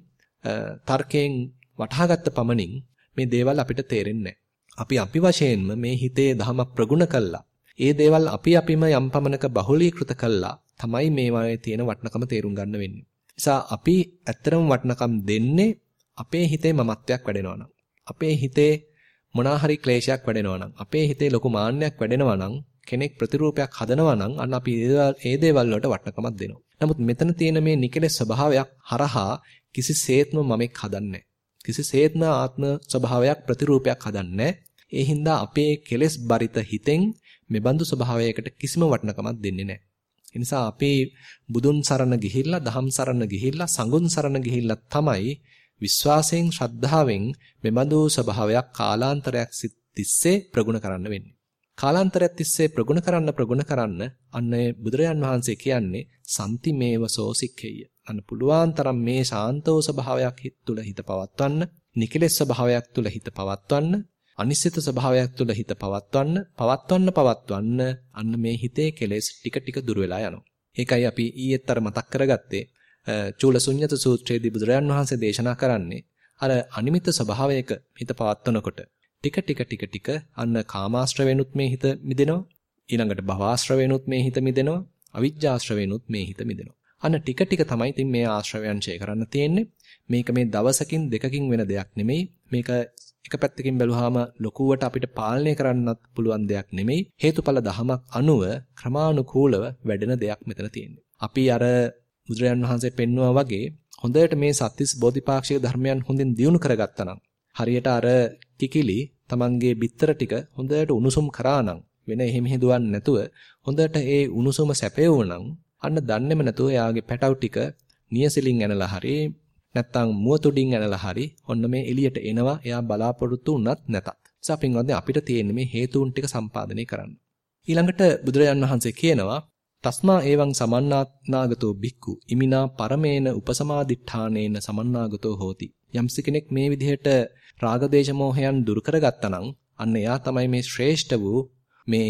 තර්කයෙන් වටහාගත්ත පමණින් මේ දේවල් අපිට තේරෙන්නේ අපි අපි වශයෙන්ම මේ හිතේ ධම ප්‍රගුණ කළා. ඒ දේවල් අපි අපිම යම් පමණක බහුලීකృత කළා. තමයි මේවායේ තියෙන වටිනකම තේරුම් ගන්න වෙන්නේ. නිසා අපි ඇත්තරම වටිනකම් දෙන්නේ අපේ හිතේ මමත්වයක් වැඩෙනවා නම්. අපේ හිතේ මොනවා හරි ක්ලේශයක් වැඩෙනවා නම්, අපේ හිතේ ලොකු මාන්නයක් වැඩෙනවා නම්, කෙනෙක් ප්‍රතිරූපයක් හදනවා නම් අන්න අපි ඒ දේවල් වලට වටිනකමක් දෙනවා. නමුත් මෙතන තියෙන මේ නිකලෙස් ස්වභාවයක් හරහා කිසිසේත්ම මමෙක් හදන්නේ කිසිසේත්ම ආත්ම ස්වභාවයක් ප්‍රතිරූපයක් හදන්නේ ඒ හින්දා අපේ කෙලෙස් බරිත හිතෙන් මෙබඳු ස්වභාවයකට කිසිම වටිනකමක් දෙන්නේ නැහැ. ඒ නිසා අපි බුදුන් සරණ ගිහිල්ලා, දහම් සරණ ගිහිල්ලා, සංඝුන් සරණ ගිහිල්ලා තමයි විශ්වාසයෙන් ශ්‍රද්ධාවෙන් මෙබඳු ස්වභාවයක් කාලාන්තරයක් තිස්සේ ප්‍රගුණ කරන්න වෙන්නේ. කාලාන්තරයක් තිස්සේ ප්‍රගුණ කරන්න ප්‍රගුණ කරන්න අන්න බුදුරජාන් වහන්සේ කියන්නේ සම්ති මේවසෝ සික්ඛෙය. අන්න පුළුවන් තරම් මේ ශාන්තෝ ස්වභාවයක් හිත තුළ හිත පවත්වන්න, නිකලෙස් ස්වභාවයක් තුළ හිත පවත්වන්න, අනිශ්චිත ස්වභාවයක් තුළ හිත පවත්වන්න, පවත්වන්න පවත්වන්න අන්න මේ හිතේ කෙලෙස් ටික ටික දුර වෙලා යනවා. ඒකයි අපි ඊයේත් අර මතක් කරගත්තේ චූලසුඤ්ඤත සූත්‍රයේදී බුදුරජාන් වහන්සේ දේශනා කරන්නේ අර අනිමිත් ස්වභාවයක හිත පවත්වනකොට ටික ටික ටික ටික අන්න කාමාශ්‍රවෙනුත් මේ හිත මිදෙනවා ඊළඟට භවආශ්‍රවෙනුත් මේ හිත මිදෙනවා අවිජ්ජාශ්‍රවෙනුත් මේ හිත මිදෙනවා අන්න ටික ටික තමයි ඉතින් මේ ආශ්‍රවයන් ඡය කරන්න තියෙන්නේ. මේක මේ දවසකින් දෙකකින් වෙන දෙයක් නෙමෙයි. මේක එක පැත්තකින් බැලුවාම ලොකුවට අපිට පාලනය කරන්නත් පුළුවන් දෙයක් නෙමෙයි. හේතුඵල දහමක් අනුව ක්‍රමානුකූලව වැඩෙන දෙයක් මෙතන තියෙන්නේ. අපි අර බුදුරජාන් වහන්සේ පෙන්වුවා වගේ හොඳට මේ සත්‍තිස් බෝධිපාක්ෂික ධර්මයන් හොඳින් දියුණු කරගත්තා නම් හරියට අර කිකිලි Tamanගේ බිත්තර ටික හොඳට උණුසුම් කරා නම් වෙන එහෙම හේදුවක් නැතුව හොඳට ඒ උණුසුම සැපෙවුනම් අන්න දන්නේම නැතුව එයාගේ පැටව් ටික නියසිලින් ඇනලා හරි නැත්තම් මුවතුඩින් ඇනලා හරි ඔන්න මේ එළියට එනවා එයා බලාපොරොත්තු වුණත් නැතත්. නිසා පින්වත්නි අපිට තියෙන්නේ මේ හේතුන් ටික සම්පාදනය කරන්න. ඊළඟට බුදුරජාන් වහන්සේ කියනවා තස්මා එවං සමන්නාගතෝ බික්කු ඉමිනා පරමේන උපසමාදිඨානේන සමන්නාගතෝ හෝති යම්ස කෙනෙක් මේ විදිහට රාගදේශ මොහයන් දුරු කරගත්තා නම් අන්න එයා තමයි මේ ශ්‍රේෂ්ඨ වූ මේ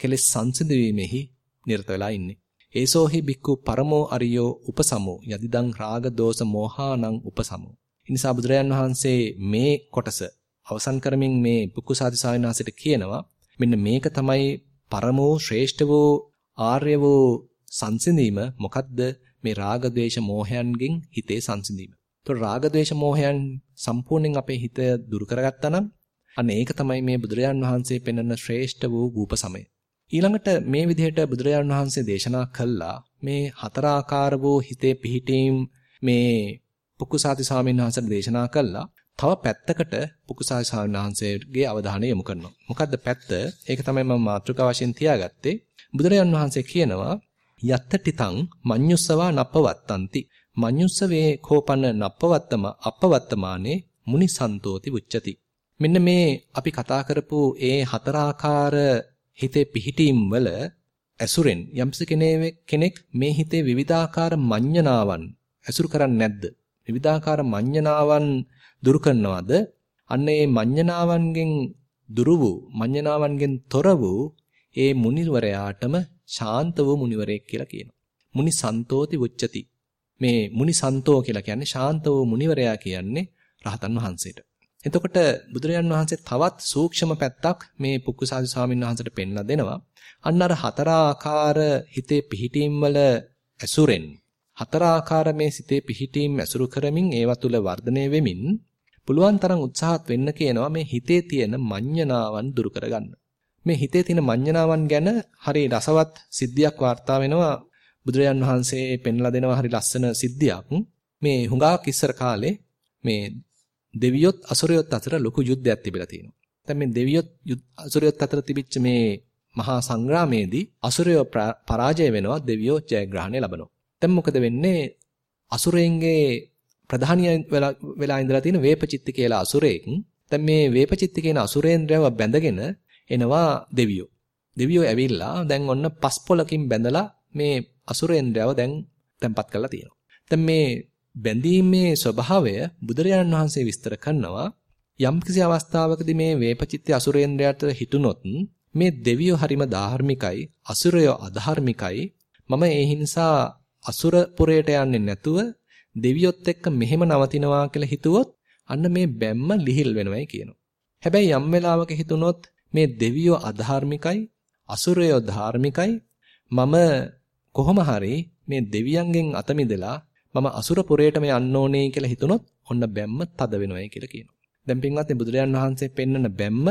කෙලෙස් සංසිඳවීමෙහි නිරත වෙලා ඉන්නේ ඒසෝ හි බික්කු පරමෝ අරියෝ උපසමෝ යදිදං රාග දෝෂ මෝහානං උපසමෝ. ඉනිසා බුදුරයන් වහන්සේ මේ කොටස අවසන් කරමින් මේ බුක්කුසාති සාවිනාසිට කියනවා මෙන්න මේක තමයි පරමෝ ශ්‍රේෂ්ඨ වූ ආර්ය වූ සංසිඳීම මොකද්ද මේ රාග ద్వේෂ මෝහයන්ගෙන් හිතේ සංසිඳීම. ඒතකොට රාග ద్వේෂ මෝහයන් සම්පූර්ණයෙන් අපේ හිත දුරු කරගත්තා නම් අන්න ඒක තමයි මේ බුදුරජාන් වහන්සේ පෙන්වන ශ්‍රේෂ්ඨ වූ ගූප සමය. ඊළඟට මේ විදිහට බුදුරජාන් වහන්සේ දේශනා කළා මේ හතරාකාර වූ හිතේ පිහිටීම් මේ පුකුසාති ස්වාමීන් වහන්සේ දේශනා කළා. තව පැත්තකට පුකුසාති ස්වාමීන් වහන්සේගේ අවධානය යොමු කරනවා. මොකද්ද පැත්ත? ඒක තමයි මම මාතෘකාව වශයෙන් තියාගත්තේ. බුදුරජාන් වහන්සේ කියනවා යත්තටිතං මඤ්ඤුස්සවා නප්පවත්තಂತಿ මඤ්ඤුස්සවේ කෝපන නප්පවත්තම අපවත්තමානේ මුනිසන්තෝති උච්චති මෙන්න මේ අපි කතා කරපු ඒ හතරාකාර හිතේ පිහිටීම් වල ඇසුරෙන් යම්ස කෙනෙක් මේ හිතේ විවිධාකාර මඤ්ඤණාවන් ඇසුරු කරන්නේ නැද්ද විවිධාකාර මඤ්ඤණාවන් දුරු කරනවද අන්න ඒ මඤ්ඤණාවන්ගෙන් දුරු වූ මඤ්ඤණාවන්ගෙන් තොර වූ ඒ මුනිවරයාටම ශාන්ත වූ මුනිවරයෙක් කියලා කියනවා. මුනි සන්තෝති උච්චති. මේ මුනි සන්තෝ කියලා කියන්නේ ශාන්ත වූ මුනිවරයා කියන්නේ රහතන් වහන්සේට. එතකොට බුදුරජාන් වහන්සේ තවත් සූක්ෂම පැත්තක් මේ පුක්කුසාදි ස්වාමීන් වහන්සේට පෙන්ලා දෙනවා. අන්න අර හතර ආකාර හිතේ පිහිටීම් වල ඇසුරෙන් හතර ආකාර මේ සිතේ පිහිටීම් ඇසුරු කරමින් ඒවා තුල වර්ධනය වෙමින් පුළුවන් තරම් උත්සාහත් වෙන්න කියනවා මේ හිතේ තියෙන මඤ්ඤණාවන් දුරු කරගන්න. මේ හිතේ තියෙන මඤ්ඤණාවන් ගැන හරි රසවත් සිද්ධියක් වාර්තා වෙනවා බුදුරජාන් වහන්සේ පෙන්ලා දෙනවා හරි ලස්සන සිද්ධියක් මේ හුඟක් ඉස්සර කාලේ මේ දෙවියොත් අසුරයොත් අතර ලොකු යුද්ධයක් තිබිලා තියෙනවා. දැන් මේ දෙවියොත් අසුරයොත් අතර තිබිච්ච මේ මහා සංග්‍රාමයේදී අසුරයෝ පරාජය වෙනවා දෙවියෝ ජයග්‍රහණය ලබනවා. දැන් මොකද වෙන්නේ අසුරයන්ගේ ප්‍රධානිය වෙලා ඉඳලා තියෙන වේපචිත්ති කියලා අසුරයෙක් දැන් මේ වේපචිත්ති කියන අසුරේන්ද්‍රයව බැඳගෙන එනවා දෙවියෝ. දෙවියෝ ඇවිල්ලා දැන් ඔන්න පස් පොලකින් බැඳලා මේ අසුරේන්ද්‍රයව දැන් තැම්පත් කරලා තියෙනවා. දැන් මේ බැඳීමේ ස්වභාවය බුදුරජාණන් වහන්සේ විස්තර කරනවා යම්කිසි අවස්ථාවකදී මේ වේපචිත්‍ය අසුරේන්ද්‍රයට හිතුනොත් මේ දෙවියෝ හරිම ධාර්මිකයි, අසුරයෝ අධාර්මිකයි. මම ඒ හින්සා අසුර පුරයට යන්නේ නැතුව දෙවියොත් එක්ක මෙහෙම නවතිනවා කියලා හිතුවොත් අන්න මේ බැම්ම ලිහිල් වෙනවයි කියනවා. හැබැයි යම් වෙලාවක හිතුනොත් මේ දෙවියෝ අධාර්මිකයි, අසුරයෝ ධාර්මිකයි. මම කොහොම හරි මේ දෙවියන්ගෙන් අත මිදලා මම අසුර පුරයටම යන්න ඕනේ කියලා හිතුනොත් ඔන්න බැම්ම තද වෙනවයි කියලා කියනවා. දැන් පින්වත්නි බුදුරජාන් වහන්සේ පෙන්වන බැම්ම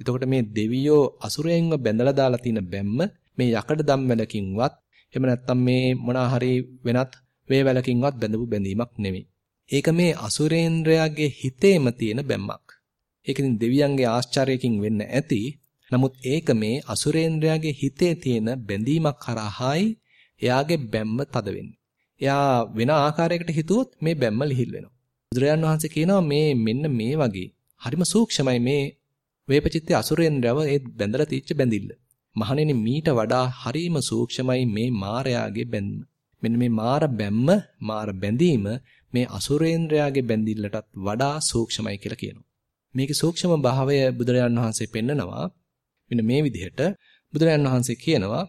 එතකොට මේ දෙවියෝ අසුරයෙන්ව බැඳලා දාලා තියෙන බැම්ම මේ යකඩ ධම්වැලකින්වත් එහෙම නැත්නම් මේ මොනවා හරි වෙනත් වේවැලකින්වත් බැඳපු බැඳීමක් නෙමෙයි. ඒක මේ අසුරේන්ද්‍රයාගේ හිතේම තියෙන බැම්මක්. ඒක ඉතින් දෙවියන්ගේ ආශ්චර්යකින් වෙන්න ඇති. නමුත් ඒක මේ අසුරේන්ද්‍රයාගේ හිතේ තියෙන බැඳීමක් කරායි එයාගේ බැම්ම තද වෙන්නේ. එයා වෙන ආකාරයකට හිතුවොත් මේ බැම්ම ලිහිල් වෙනවා. බුදුරජාන් වහන්සේ කියනවා මේ මෙන්න මේ වගේ හරිම සූක්ෂමයි මේ වේපචිත්තේ අසුරේන්ද්‍රව ඒ බැඳලා තීච්ච බැඳිල්ල. මහණෙනි මීට වඩා හරිම සූක්ෂමයි මේ මායාගේ බැඳීම. මෙන්න මේ මාර බැම්ම මාර බැඳීම මේ අසුරේන්ද්‍රයාගේ බැඳිල්ලටත් වඩා සූක්ෂමයි කියලා කියනවා. මේකේ සූක්ෂම භාවය බුදුරජාන් වහන්සේ පෙන්නනවා. මෙන්න මේ විදිහට බුදුරජාන් වහන්සේ කියනවා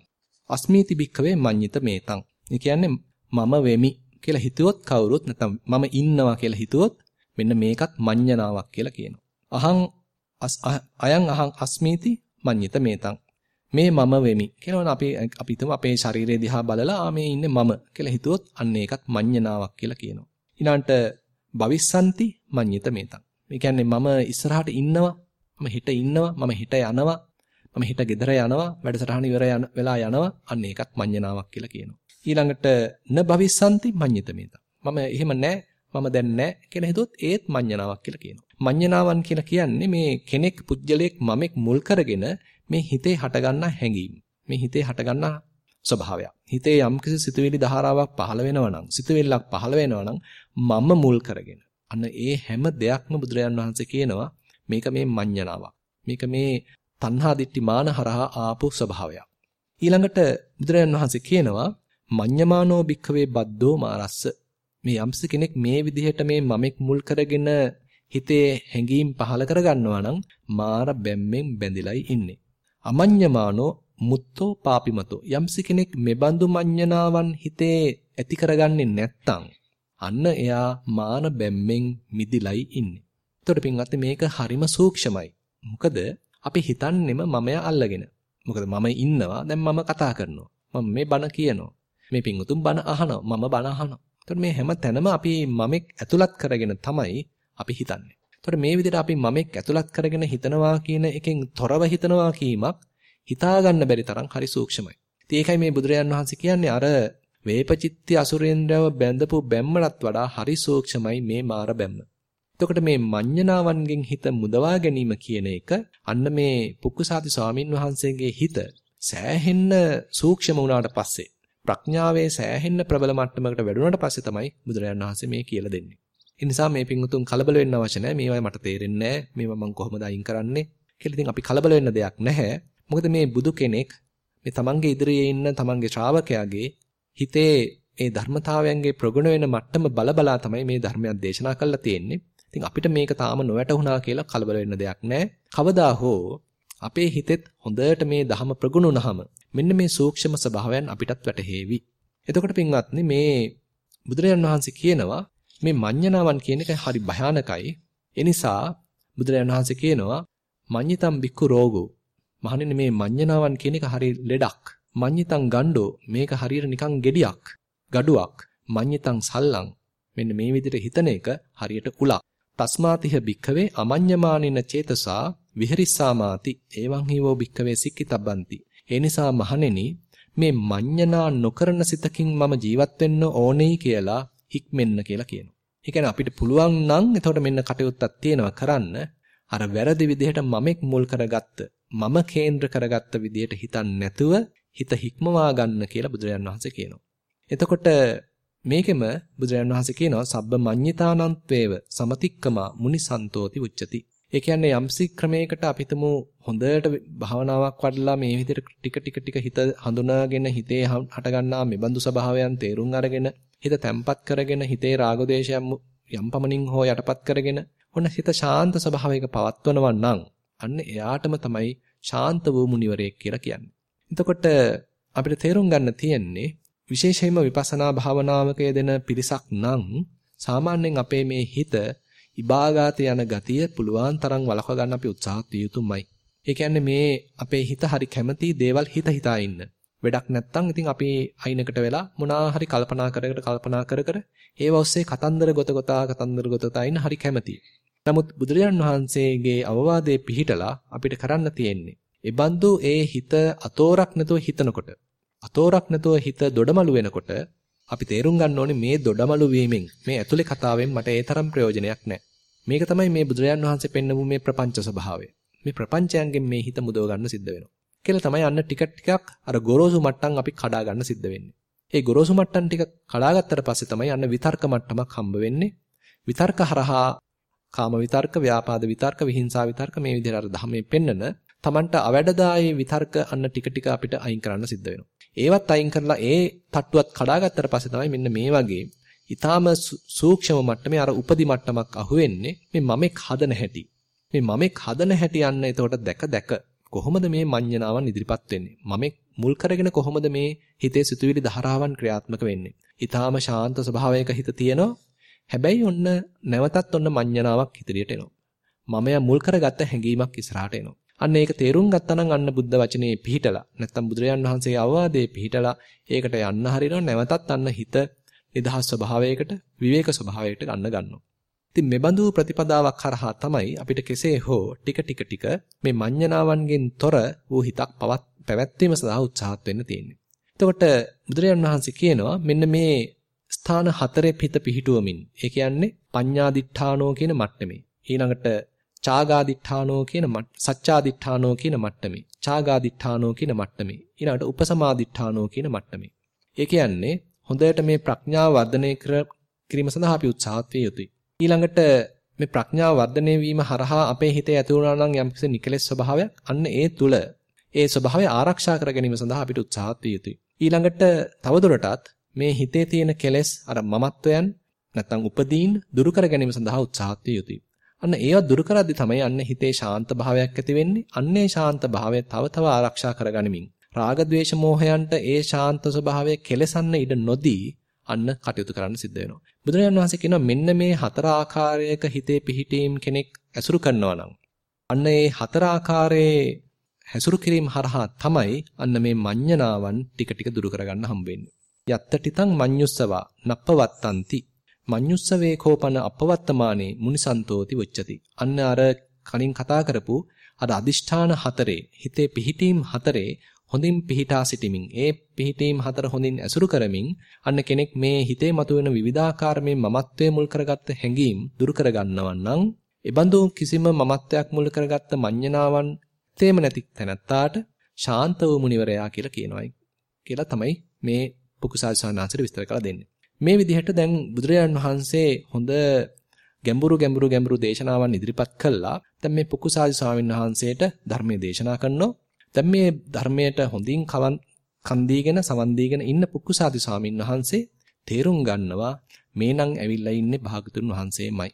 අස්මීති භික්කවේ මඤ්ඤිත මේතං. ඒ කියන්නේ මම වෙමි කියලා හිතුවොත් කවුරුත් නැත්නම් මම ඉන්නවා කියලා හිතුවොත් මෙන්න මේකත් මඤ්ඤණාවක් කියලා කියනවා. අහං අයං අහං අස්මීති මඤ්ඤිත මේතං. මේ මම වෙමි කියලා අපි අපි හිතමු අපේ ශරීරය දිහා බලලා ආ මේ ඉන්නේ මම කියලා හිතුවොත් අන්න ඒකත් මඤ්ඤණාවක් කියලා කියනවා. ඊළඟට භවිස්සanti මඤ්ඤිත මේතං. මේ කියන්නේ මම ඉස්සරහට ඉන්නවා මම හිට ඉන්නවා මම හිට යනවා මම හිට ගෙදර යනවා වැඩසටහන ඉවර වෙලා යනවා අන්න ඒකත් මඤ්ඤණාවක් කියලා කියනවා. ඊළඟට න භවිස්සanti මඤ්ඤිත මේතං. මම එහෙම නැහැ මම දැන් නැහැ කියලා හිතුවොත් ඒත් මඤ්ඤණාවක් කියලා කියනවා. මඤ්ඤණාවන් කියලා කියන්නේ මේ කෙනෙක් පුජ්‍යලයක් මමෙක් මුල් කරගෙන මේ හිතේ හටගන්නා හැඟීම්. මේ හිතේ හටගන්නා ස්වභාවයක්. හිතේ යම්කිසි සිතුවිලි ධාරාවක් පහළ වෙනවා නම්, සිතුවිල්ලක් පහළ වෙනවා නම් මම මුල් කරගෙන. අන්න ඒ හැම දෙයක්ම බුදුරජාන් වහන්සේ කියනවා මේක මේ මඤ්ඤණාවක්. මේක මේ තණ්හා දිට්ඨි මාන හරහා ආපු ස්වභාවයක්. ඊළඟට බුදුරජාන් වහන්සේ කියනවා මඤ්ඤමානෝ භික්ඛවේ බද්දෝ මාරස්ස. මේ යම්ස කෙනෙක් මේ විදිහට මේ මමෙක් මුල් කරගෙන හිතේ හැඟීම් පහල කරගන්නවා නම් මාර බැම්මෙන් බැඳිලයි ඉන්නේ. අමඤ්ඤමානෝ මුත්තෝ පාපිමතෝ යම්ස කෙනෙක් මෙබඳු මඤ්ඤණාවන් හිතේ ඇති කරගන්නේ නැත්තම් අන්න එයා මාන බැම්මෙන් මිදිලයි ඉන්නේ. එතකොට පින්වත්නි මේක හරිම සූක්ෂමයි. මොකද අපි හිතන්නෙම මමයා අල්ලගෙන. මොකද මම ඉන්නවා දැන් මම කතා කරනවා. මම මේ බණ කියනවා. මේ පින්වතුන් බණ අහනවා. මම බණ අහනවා. එතකොට මේ හැම තැනම අපි මමෙක් ඇතුළත් කරගෙන තමයි අපි හිතන්නේ. එතකොට මේ විදිහට අපි මමෙක් ඇතුළත් කරගෙන හිතනවා කියන එකෙන් තොරව හිතනවා කීමක් හිතා ගන්න බැරි තරම් හරි සූක්ෂමයි. ඉතින් ඒකයි මේ බුදුරජාන් වහන්සේ කියන්නේ අර වේපචිත්ති අසුරේන්ද්‍රව බැඳපු බැම්මලත් වඩා හරි සූක්ෂමයි මේ මාර බැම්ම. එතකොට මේ මඤ්ඤණාවන්ගෙන් හිත මුදවා ගැනීම කියන එක අන්න මේ පුක්කුසාති ස්වාමින් වහන්සේගේ හිත සෑහෙන්න සූක්ෂම වුණාට පස්සේ ප්‍රඥාවේ සෑහෙන්න ප්‍රබල මට්ටමකට වැඩුණාට පස්සේ තමයි බුදුරජාණන් වහන්සේ මේ කියලා දෙන්නේ. ඒ නිසා මේ පිංගුතුන් කලබල වෙන්න අවශ්‍ය නැහැ. මේවා මට තේරෙන්නේ නැහැ. මේවා මම කොහොමද අයින් කරන්නේ කියලා ඉතින් අපි කලබල වෙන්න දෙයක් නැහැ. මොකද මේ බුදු කෙනෙක් මේ තමන්ගේ ඉදිරියේ ඉන්න තමන්ගේ ශ්‍රාවකයාගේ හිතේ ඒ ධර්මතාවයන්ගේ ප්‍රගුණ වෙන මට්ටම බලබලා තමයි මේ ධර්මයක් දේශනා කරලා තියෙන්නේ. ඉතින් අපිට මේක තාම නොවැටුණා කියලා කලබල වෙන්න දෙයක් නැහැ. කවදා හෝ අපේ හිතෙත් හොඳට මේ ධහම ප්‍රගුණ වුණාම මෙන්න මේ සූක්ෂම ස්වභාවයන් අපිටත් වැටහෙවි. එතකොට පින්වත්නි මේ බුදුරජාන් වහන්සේ කියනවා මේ මඤ්ඤණාවන් කියන එක හරි භයානකයි. ඒ නිසා බුදුරජාන් වහන්සේ කියනවා මඤ්ඤිතම් බික්කු රෝගෝ මහණෙනි මේ මඤ්ඤණාවන් කියන එක හරි ලෙඩක්. මඤ්ඤිතං ගණ්ඩෝ මේක හරියට නිකන් gediyak, gaduwak. මඤ්ඤිතං සල්ලං මෙන්න මේ විදිහට හිතන එක හරියට උලක්. තස්මාතිහ භික්ඛවේ අමඤ්ඤමානින චේතසා විහෙරිස්සාමාති එවං හිවෝ භික්ඛවේ සික්කිතබ්බන්ති. ඒ නිසා මහණෙනි මේ මඤ්ඤණා නොකරන සිතකින් මම ජීවත් වෙන්න ඕනෙයි කියලා හික්මෙන්න කියලා කියනවා. ඒ කියන්නේ අපිට පුළුවන් නම් එතකොට මෙන්න කටයුත්තක් තියෙනවා කරන්න අර වැරදි විදිහට මමෙක් මුල් කරගත්ත මම කේන්ද්‍ර කරගත්ත විදිහට හිතන්නේ නැතුව හිත හික්මවා ගන්න කියලා බුදුරජාණන් වහන්සේ කියනවා. එතකොට මේකෙම බුදුරජාණන් වහන්සේ කියනවා සබ්බ මඤ්ඤිතානන්ත්වේව සමතික්කමා මුනිසන්තෝති උච්චති. ඒ කියන්නේ යම්සි ක්‍රමයකට අපිටම හොඳට භාවනාවක් වඩලා මේ විදිහට ටික ටික ටික හිත හඳුනාගෙන හිතේ හටගන්නා මෙබඳු ස්වභාවයන් තේරුම් අරගෙන හිත තැම්පත් කරගෙන හිතේ රාගදේශයන් යම් පමණින් හෝ යටපත් කරගෙන ඔන්න හිත ශාන්ත ස්වභාවයක පවත්වනවා නම් අන්න එයාටම තමයි ශාන්ත වූ මුනිවරයෙක් කියලා කියන්නේ. එතකොට අපිට තේරුම් ගන්න තියෙන්නේ විශේෂයෙන්ම විපස්සනා භාවනාවක යෙදෙන පිරිසක් නම් සාමාන්‍යයෙන් අපේ මේ හිත ඉබාගාත යන ගතිය පුළුවන් තරම් වළක්වා ගන්න අපි උත්සාහත් විය යුතුමයි. ඒ කියන්නේ මේ අපේ හිත හරි කැමති දේවල් හිත හිතා ඉන්න. වැඩක් නැත්තම් ඉතින් අපි අයිනකට වෙලා මොනවා හරි කල්පනා කර කර කල්පනා කර කර ඒව ඔස්සේ කතන්දර ගොත ගොතා කතන්දර ගොතතා ඉන්න හරි කැමතියි. නමුත් බුදුරජාන් වහන්සේගේ අවවාදයේ පිහිටලා අපිට කරන්න තියෙන්නේ. ඒ බඳු ඒ හිත අතෝරක් නැතුව හිතනකොට අතෝරක් නැතුව හිත දොඩමලු වෙනකොට අපි තේරුම් ගන්න ඕනේ මේ දොඩමලු වීමෙන් මේ ඇතුලේ කතාවෙන් මට ඒ තරම් ප්‍රයෝජනයක් නැහැ. මේක තමයි මේ බුදුරජාන් වහන්සේ පෙන්වපු මේ ප්‍රපංච ස්වභාවය. මේ ප්‍රපංචයන්ගෙන් මේ හිත මුදව ගන්න සිද්ධ වෙනවා. කියලා තමයි අන්න ටික ටිකක් අර ගොරෝසු මට්ටම් අපි කඩා ගන්න සිද්ධ වෙන්නේ. ඒ ගොරෝසු මට්ටම් ටික කඩාගත්තට පස්සේ තමයි අන්න විතර්ක මට්ටමක් හම්බ වෙන්නේ. විතර්ක හරහා කාම විතර්ක, ව්‍යාපාද විතර්ක, විහිංසා විතර්ක මේ විදිහට අර ධර්මයේ පෙන්නන Tamanට අවැඩදායේ විතර්ක අන්න ටික ටික අපිට අයින් කරන්න සිද්ධ වෙනවා. ඒවත් අයින් කරලා ඒ තට්ටුවත් කඩාගත්තට පස්සේ තමයි මෙන්න මේ වගේ ඊටාම සූක්ෂම මට්ටමේ අර උපදි මට්ටමක් අහුවෙන්නේ මේ මමෙක් හදන හැටි. මේ මමෙක් හදන හැටි යන්න එතකොට දැක දැක කොහොමද මේ මඤ්ඤණාවන් ඉදිරිපත් වෙන්නේ? මමෙක් මුල් කරගෙන කොහොමද මේ හිතේ සිතුවිලි ධාරාවන් ක්‍රියාත්මක වෙන්නේ? ඊටාම ශාන්ත ස්වභාවයක හිත තියෙනවා. හැබැයි ඔන්න නැවතත් ඔන්න මඤ්ඤණාවක් ඉදිරියට එනවා. මමයා මුල් කරගත්ත හැඟීමක් ඉස්සරහට එනවා. අන්න ඒක තේරුම් ගත්තා නම් අන්න බුද්ධ වචනේ පිහිටලා නැත්තම් බුදුරජාන් වහන්සේ අවවාදයේ පිහිටලා ඒකට යන්න හරිනවා නැවතත් අන්න හිත නිදහස් ස්වභාවයකට විවේක ස්වභාවයකට ගන්න ගන්නවා. ඉතින් මෙබඳු ප්‍රතිපදාවක් කරහා තමයි අපිට කෙසේ හෝ ටික ටික ටික මේ මඤ්ඤණාවන්ගෙන් තොර වූ හිතක් පවත් පැවැත්වීම සඳහා උත්සාහත් වෙන්න තියෙන්නේ. එතකොට බුදුරජාන් වහන්සේ කියනවා මෙන්න මේ ස්ථාන හතරේ පිට පිහිටුවමින් ඒ කියන්නේ පඤ්ඤාදිඨානෝ කියන මට්ටමේ ඊළඟට චාගාදිඨානෝ කියන සච්චාදිඨානෝ කියන මට්ටමේ. චාගාදිඨානෝ කියන මට්ටමේ. ඊළඟට උපසමාදිඨානෝ කියන මට්ටමේ. ඒ කියන්නේ හොඳට මේ ප්‍රඥාව වර්ධනය කිරීම සඳහා අපි උත්සාහත් විය යුතුයි. ඊළඟට මේ ප්‍රඥාව වර්ධනය වීම හරහා අපේ හිතේ ඇති වුණා නම් යම්කිසි නිකලෙස් ස්වභාවයක් අන්න ඒ තුල. ඒ ස්වභාවය ආරක්ෂා කර ගැනීම සඳහා අපිට උත්සාහත් විය යුතුයි. ඊළඟට තවදුරටත් මේ හිතේ තියෙන කෙලෙස් අර මමත්වයන් නැත්තම් උපදීන් දුරු කර ගැනීම සඳහා උත්සාහත් විය යුතුයි. අන්න ඒවා දුරු කරද්දී තමයි අන්න හිතේ ශාන්ත භාවයක් ඇති වෙන්නේ. අන්නේ ශාන්ත භාවය තව තව ආරක්ෂා කරගනිමින් රාග ద్వේෂ මෝහයන්ට ඒ ශාන්ත ස්වභාවය කෙලසන්න ඉඩ නොදී අන්න කටයුතු කරන්න සිද්ධ වෙනවා. බුදුරජාණන් වහන්සේ කියනවා මෙන්න මේ හතර ආකාරයක හිතේ පිහිටීම් කෙනෙක් ඇසුරු කරනවා නම් අන්න ඒ හතර ආකාරයේ හැසුරු කිරීම හරහා තමයි අන්න මේ මඤ්ඤණාවන් ටික ටික දුරු කරගන්න හම්බ වෙන්නේ. යත්තටිතං මඤ්ඤුස්සවා නප්පවත්තಂತಿ මඤ්ඤුස්සවේ කෝපන අපවත්තමානේ මුනිසන්තෝති වොච්චති. අන්න අර කලින් කතා කරපු අර අදිෂ්ඨාන හතරේ හිතේ පිහිටීම් හතරේ හොඳින් පිහිටා සිටීමෙන් ඒ පිහිටීම් හතර හොඳින් ඇසුරු කරමින් අන්න කෙනෙක් මේ හිතේ මතුවෙන විවිධාකාර මේ මමත්වයේ මුල් කරගත්ත හැඟීම් දුරු කරගන්නවා නම් එබඳු කිසිම මමත්වයක් මුල් කරගත්ත මඤ්ඤණාවන් තේම නැති තැනත්තාට ශාන්ත වූ මුනිවරයා කියලා කියනවායි කියලා තමයි මේ පුකුසල් සානාසර විස්තර කරලා දෙන්නේ. මේ විදිහට දැන් බුදුරජාණන් වහන්සේ හොඳ ගැඹුරු ගැඹුරු ගැඹුරු දේශනාවන් ඉදිරිපත් කළා. දැන් මේ පුකුසාදි ස්වාමීන් වහන්සේට ධර්මයේ දේශනා කරනවා. දැන් මේ ධර්මයට හොඳින් කවන් කන් දීගෙන සවන් දීගෙන ඉන්න පුකුසාදි ස්වාමීන් වහන්සේ තේරුම් ගන්නවා මේ නම් ඇවිල්ලා ඉන්නේ භාගතුන් වහන්සේමයි.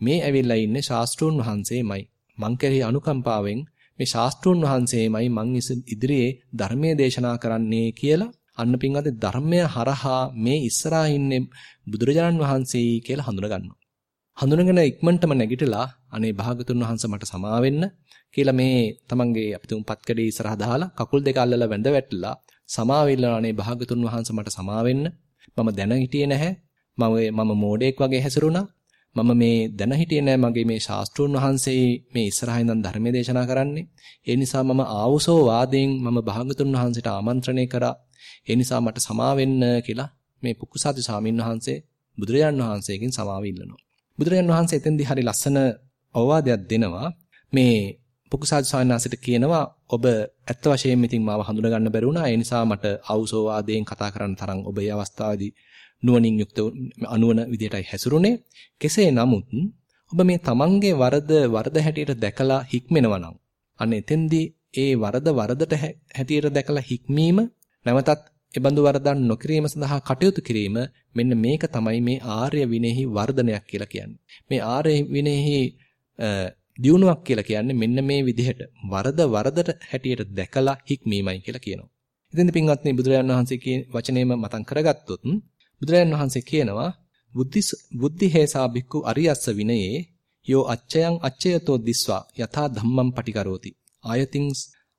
මේ ඇවිල්ලා ඉන්නේ ශාස්ත්‍රූන් වහන්සේමයි. මං කෙරෙහි අනුකම්පාවෙන් මේ ශාස්ත්‍රූන් වහන්සේමයි මං ඉදිරියේ ධර්මයේ දේශනා කරන්නේ කියලා අන්න පින්වත් ධර්මය හරහා මේ ඉස්සරහා ඉන්නේ බුදුරජාණන් වහන්සේ කියලා හඳුනා ගන්නවා. හඳුනගෙන ඉක්මනටම නැගිටලා අනේ භාගතුන් වහන්සේ මට සමා වෙන්න කියලා මේ තමන්ගේ අපි තුන් පත්කඩේ ඉස්සරහ දාලා කකුල් දෙක අල්ලලා වැඳ වැටලා සමා වෙලා අනේ භාගතුන් වහන්සේ මට සමා වෙන්න. මම දැන හිටියේ නැහැ. මම මම මෝඩෙක් වගේ හැසිරුණා. මම මේ දැන හිටියේ නැහැ මගේ මේ ශාස්ත්‍රූන් වහන්සේ මේ ඉස්සරහින් ඉඳන් ධර්මයේ දේශනා කරන්නේ. ඒ නිසා මම ආවුසෝ වාදයෙන් මම භාගතුන් වහන්සේට ආමන්ත්‍රණය කරා. ඒ නිසා මට සමා වෙන්න කියලා මේ පුකුසාති ස්වාමීන් වහන්සේ බුදුරජාන් වහන්සේගෙන් සමාව ඉල්ලනවා. බුදුරජාන් වහන්සේ එතෙන්දී හරි ලස්සන අවවාදයක් දෙනවා. මේ පුකුසාති ස්වාමීන් වහන්සේට කියනවා ඔබ ඇත්ත වශයෙන්ම ඉතින් මාව හඳුනා ගන්න බැරි වුණා. ඒ නිසා මට ආවුසෝ වාදයෙන් කතා කරන්න තරම් ඔබ මේ අවස්ථාවේදී නුවණින් යුක්ත අනුවන විදියටයි හැසිරුනේ. කෙසේ නමුත් ඔබ මේ තමන්ගේ වරද වරද හැටියට දැකලා හික්මෙනවා නම් අන්න එතෙන්දී ඒ වරද වරදට හැටියට දැකලා හික්මීම නැවතත් එබඳු වරදන් නොකිරීම සඳහා කටයුතු කිරීම මෙන්න මේක තමයි මේ ආර්ය විනේහි වර්ධනයක් කියලා කියන්නේ. මේ ආර්ය විනේහි දියුණුවක් කියලා කියන්නේ මෙන්න මේ විදිහට වරද වරදට හැටියට දැකලා හික්මීමයි කියලා කියනවා. ඉතින් පින්වත්නි බුදුරජාණන් වහන්සේ කියන වචනේම මතක් කරගත්තොත් බුදුරජාණන් වහන්සේ කියනවා බුද්ධි බුද්ධි හේසා බික්කු අරියස්ස විනයේ යෝ අච්චයන් අච්චයතෝ දිස්වා යථා ධම්මං පටිකරෝති ආයතින්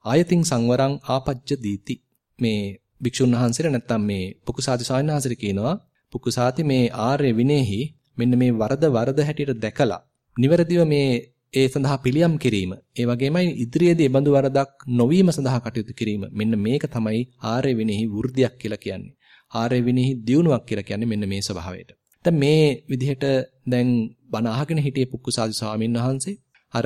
ආයතින් සංවරං ආපජ්ජ දීති මේ භික්ෂුන් වහන්සේට නැත්තම් මේ පුකුසාති ස්වාමීන් වහන්සේට කියනවා පුකුසාති මේ ආර්ය විනේහි මෙන්න මේ වරද වරද හැටියට දැකලා නිවැරදිව මේ ඒ සඳහා පිළියම් කිරීම ඒ වගේමයි ඉදිරියේදී බඳු වරදක් නොවීම සඳහා කටයුතු කිරීම මෙන්න මේක තමයි ආර්ය විනේහි වෘද්ධියක් කියලා කියන්නේ. ආර්ය විනේහි දියුණුවක් කියලා කියන්නේ මෙන්න මේ ස්වභාවයට. දැන් මේ විදිහට දැන් බණ අහගෙන හිටියේ පුක්කුසාදි ස්වාමීන් වහන්සේ. අර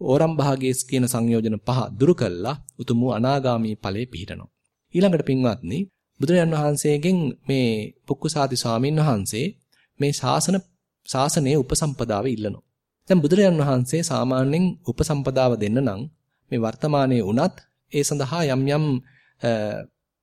ඕරම් භාගයේ කියන සංයෝජන පහ දුරු කළා. උතුම් අනාගාමී ඵලයේ පිහිටනවා. ඊළඟට පින්වත්නි බුදුරජාන් වහන්සේගෙන් මේ පුක්කුසාදි ස්වාමීන් වහන්සේ මේ ශාසන ශාසනයේ උපසම්පදාව ඉල්ලනවා. දැන් බුදුරජාන් වහන්සේ සාමාන්‍යයෙන් උපසම්පදාව දෙන්න නම් මේ වර්තමානයේ උනත් ඒ සඳහා යම් යම්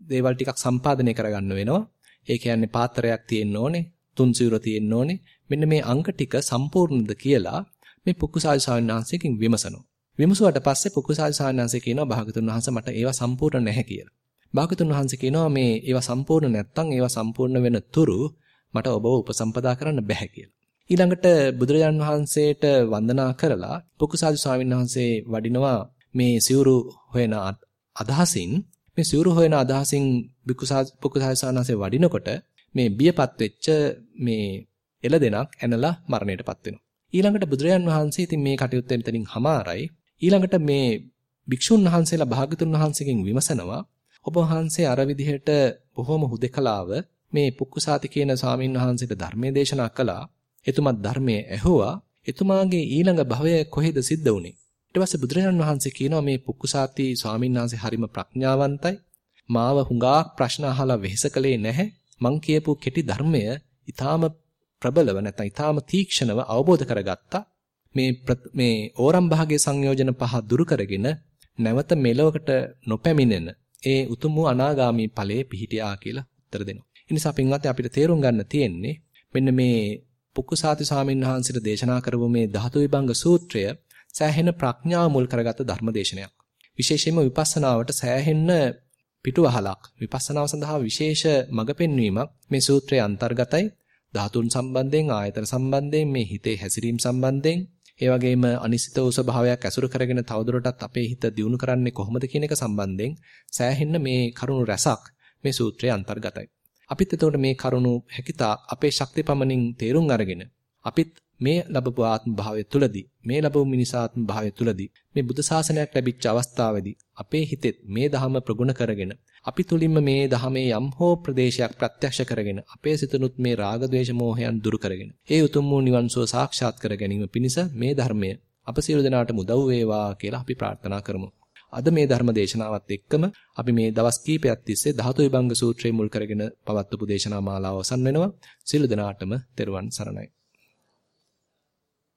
දේවල් ටිකක් සම්පාදනය කරගන්න වෙනවා. ඒ කියන්නේ පාත්‍රයක් තියෙන්න ඕනේ, තුන් සිවුර තියෙන්න ඕනේ. මෙන්න මේ අංක ටික සම්පූර්ණද කියලා මේ පුකුසාල් ස්වාමීන් වහන්සේකින් විමසනවා. විමසුවට පස්සේ පුකුසාල් ස්වාමීන් වහන්සේ කියනවා භාගතුන් වහන්සේ මට ඒවා සම්පූර්ණ නැහැ කියලා. භාගතුන් වහන්සේ කියනවා මේ ඒවා සම්පූර්ණ නැත්තම් ඒවා සම්පූර්ණ වෙන තුරු මට ඔබව උපසම්පදා කරන්න බෑ කියලා. ඊළඟට බුදුරජාන් වහන්සේට වන්දනා කරලා පුකුසාල් ස්වාමීන් වහන්සේ වඩිනවා මේ සිවුරු හොයන අදහසින් මේ සිවුරු හොයන අදහසින් පුකුසාල් පුකුසාල් ස්වාමීන් වහන්සේ වඩිනකොට මේ බියපත් වෙච්ච මේ එළදෙනක් ඇනලා මරණයටපත් වෙනවා. ඊළඟට බුදුරජාන් වහන්සේ ඉතින් මේ කටයුත්ත එතනින් හමාරයි. ඊළඟට මේ භික්ෂුන් වහන්සේලා භාගතුන් වහන්සේගෙන් විමසනවා ඔබ වහන්සේ අර විදිහට බොහොම හුදකලාව මේ පුක්කුසාති කියන ස්වාමින් වහන්සේට ධර්මයේ දේශනා කළා. එතුමත් ධර්මයේ ඇහුවා. එතුමාගේ ඊළඟ භවය කොහෙද සිද්ධ වුනේ? ඊට පස්සේ බුදුරජාණන් වහන්සේ කියනවා මේ පුක්කුසාති ස්වාමින් වහන්සේ හරිම ප්‍රඥාවන්තයි. මාව හුඟක් ප්‍රශ්න අහලා වෙහෙසකලේ නැහැ. මං කියපු කෙටි ධර්මය ඊටාම ප්‍රබලව නැත්නම් ඊටාම තීක්ෂණව අවබෝධ කරගත්තා. මේ මේ ඕරම් භාගයේ සංයෝජන පහ දුරු කරගෙන නැවත මෙලොවකට නොපැමිණෙන ඒ උතුම් වූ අනාගාමී ඵලයේ පිහිටියා කියලා උත්තර දෙනවා. ඒ නිසා පින්වත්නි අපිට තේරුම් ගන්න තියෙන්නේ මෙන්න මේ පුක්කුසාති ස්වාමීන් වහන්සේට දේශනා කරපු මේ ධාතු විභංග සූත්‍රය සෑහෙන ප්‍රඥාව මුල් කරගත්ත ධර්ම දේශනයක්. විශේෂයෙන්ම විපස්සනාවට සෑහෙන්න පිටුවහලක් විපස්සනාව සඳහා විශේෂ මඟ පෙන්වීමක් මේ සූත්‍රයේ අන්තර්ගතයි ධාතුන් සම්බන්ධයෙන් ආයතන සම්බන්ධයෙන් මේ හිතේ හැසිරීම සම්බන්ධයෙන් ඒ වගේම අනිසිත වූ ස්වභාවයක් ඇසුරු කරගෙන තවදුරටත් අපේ හිත දියුණු කරන්නේ කොහොමද කියන එක සම්බන්ධයෙන් සෑහෙන්න මේ කරුණු රසක් මේ සූත්‍රයේ අන්තර්ගතයි. අපිත් එතකොට මේ කරුණු හැකිතා අපේ ශක්ති පමණින් තේරුම් අරගෙන අපිත් මේ ලැබපු ආත්ම භාවය තුලදී මේ ලැබු මිනිසාත්ම භාවය තුලදී මේ බුද්ධ ශාසනයක් ලැබිච්ච අවස්ථාවේදී අපේ හිතෙත් මේ ධහම ප්‍රගුණ කරගෙන අපි තුලින්ම මේ ධහමේ යම් හෝ ප්‍රදේශයක් ප්‍රත්‍යක්ෂ කරගෙන අපේ සිතනුත් මේ රාග ద్వේෂ මෝහයන් දුරු කරගෙන ඒ උතුම් වූ නිවන් සුව සාක්ෂාත් කර ගැනීම පිණිස මේ ධර්මය අප සියලු දෙනාට උදව් වේවා කියලා අපි ප්‍රාර්ථනා කරමු. අද මේ ධර්ම දේශනාවත් එක්කම අපි මේ දවස් කීපයක් තිස්සේ ධාතු විභංග සූත්‍රය මුල් කරගෙන පවත්වපු දේශනා මාලාව අවසන් වෙනවා. සියලු දෙනාටම තෙරුවන් සරණයි.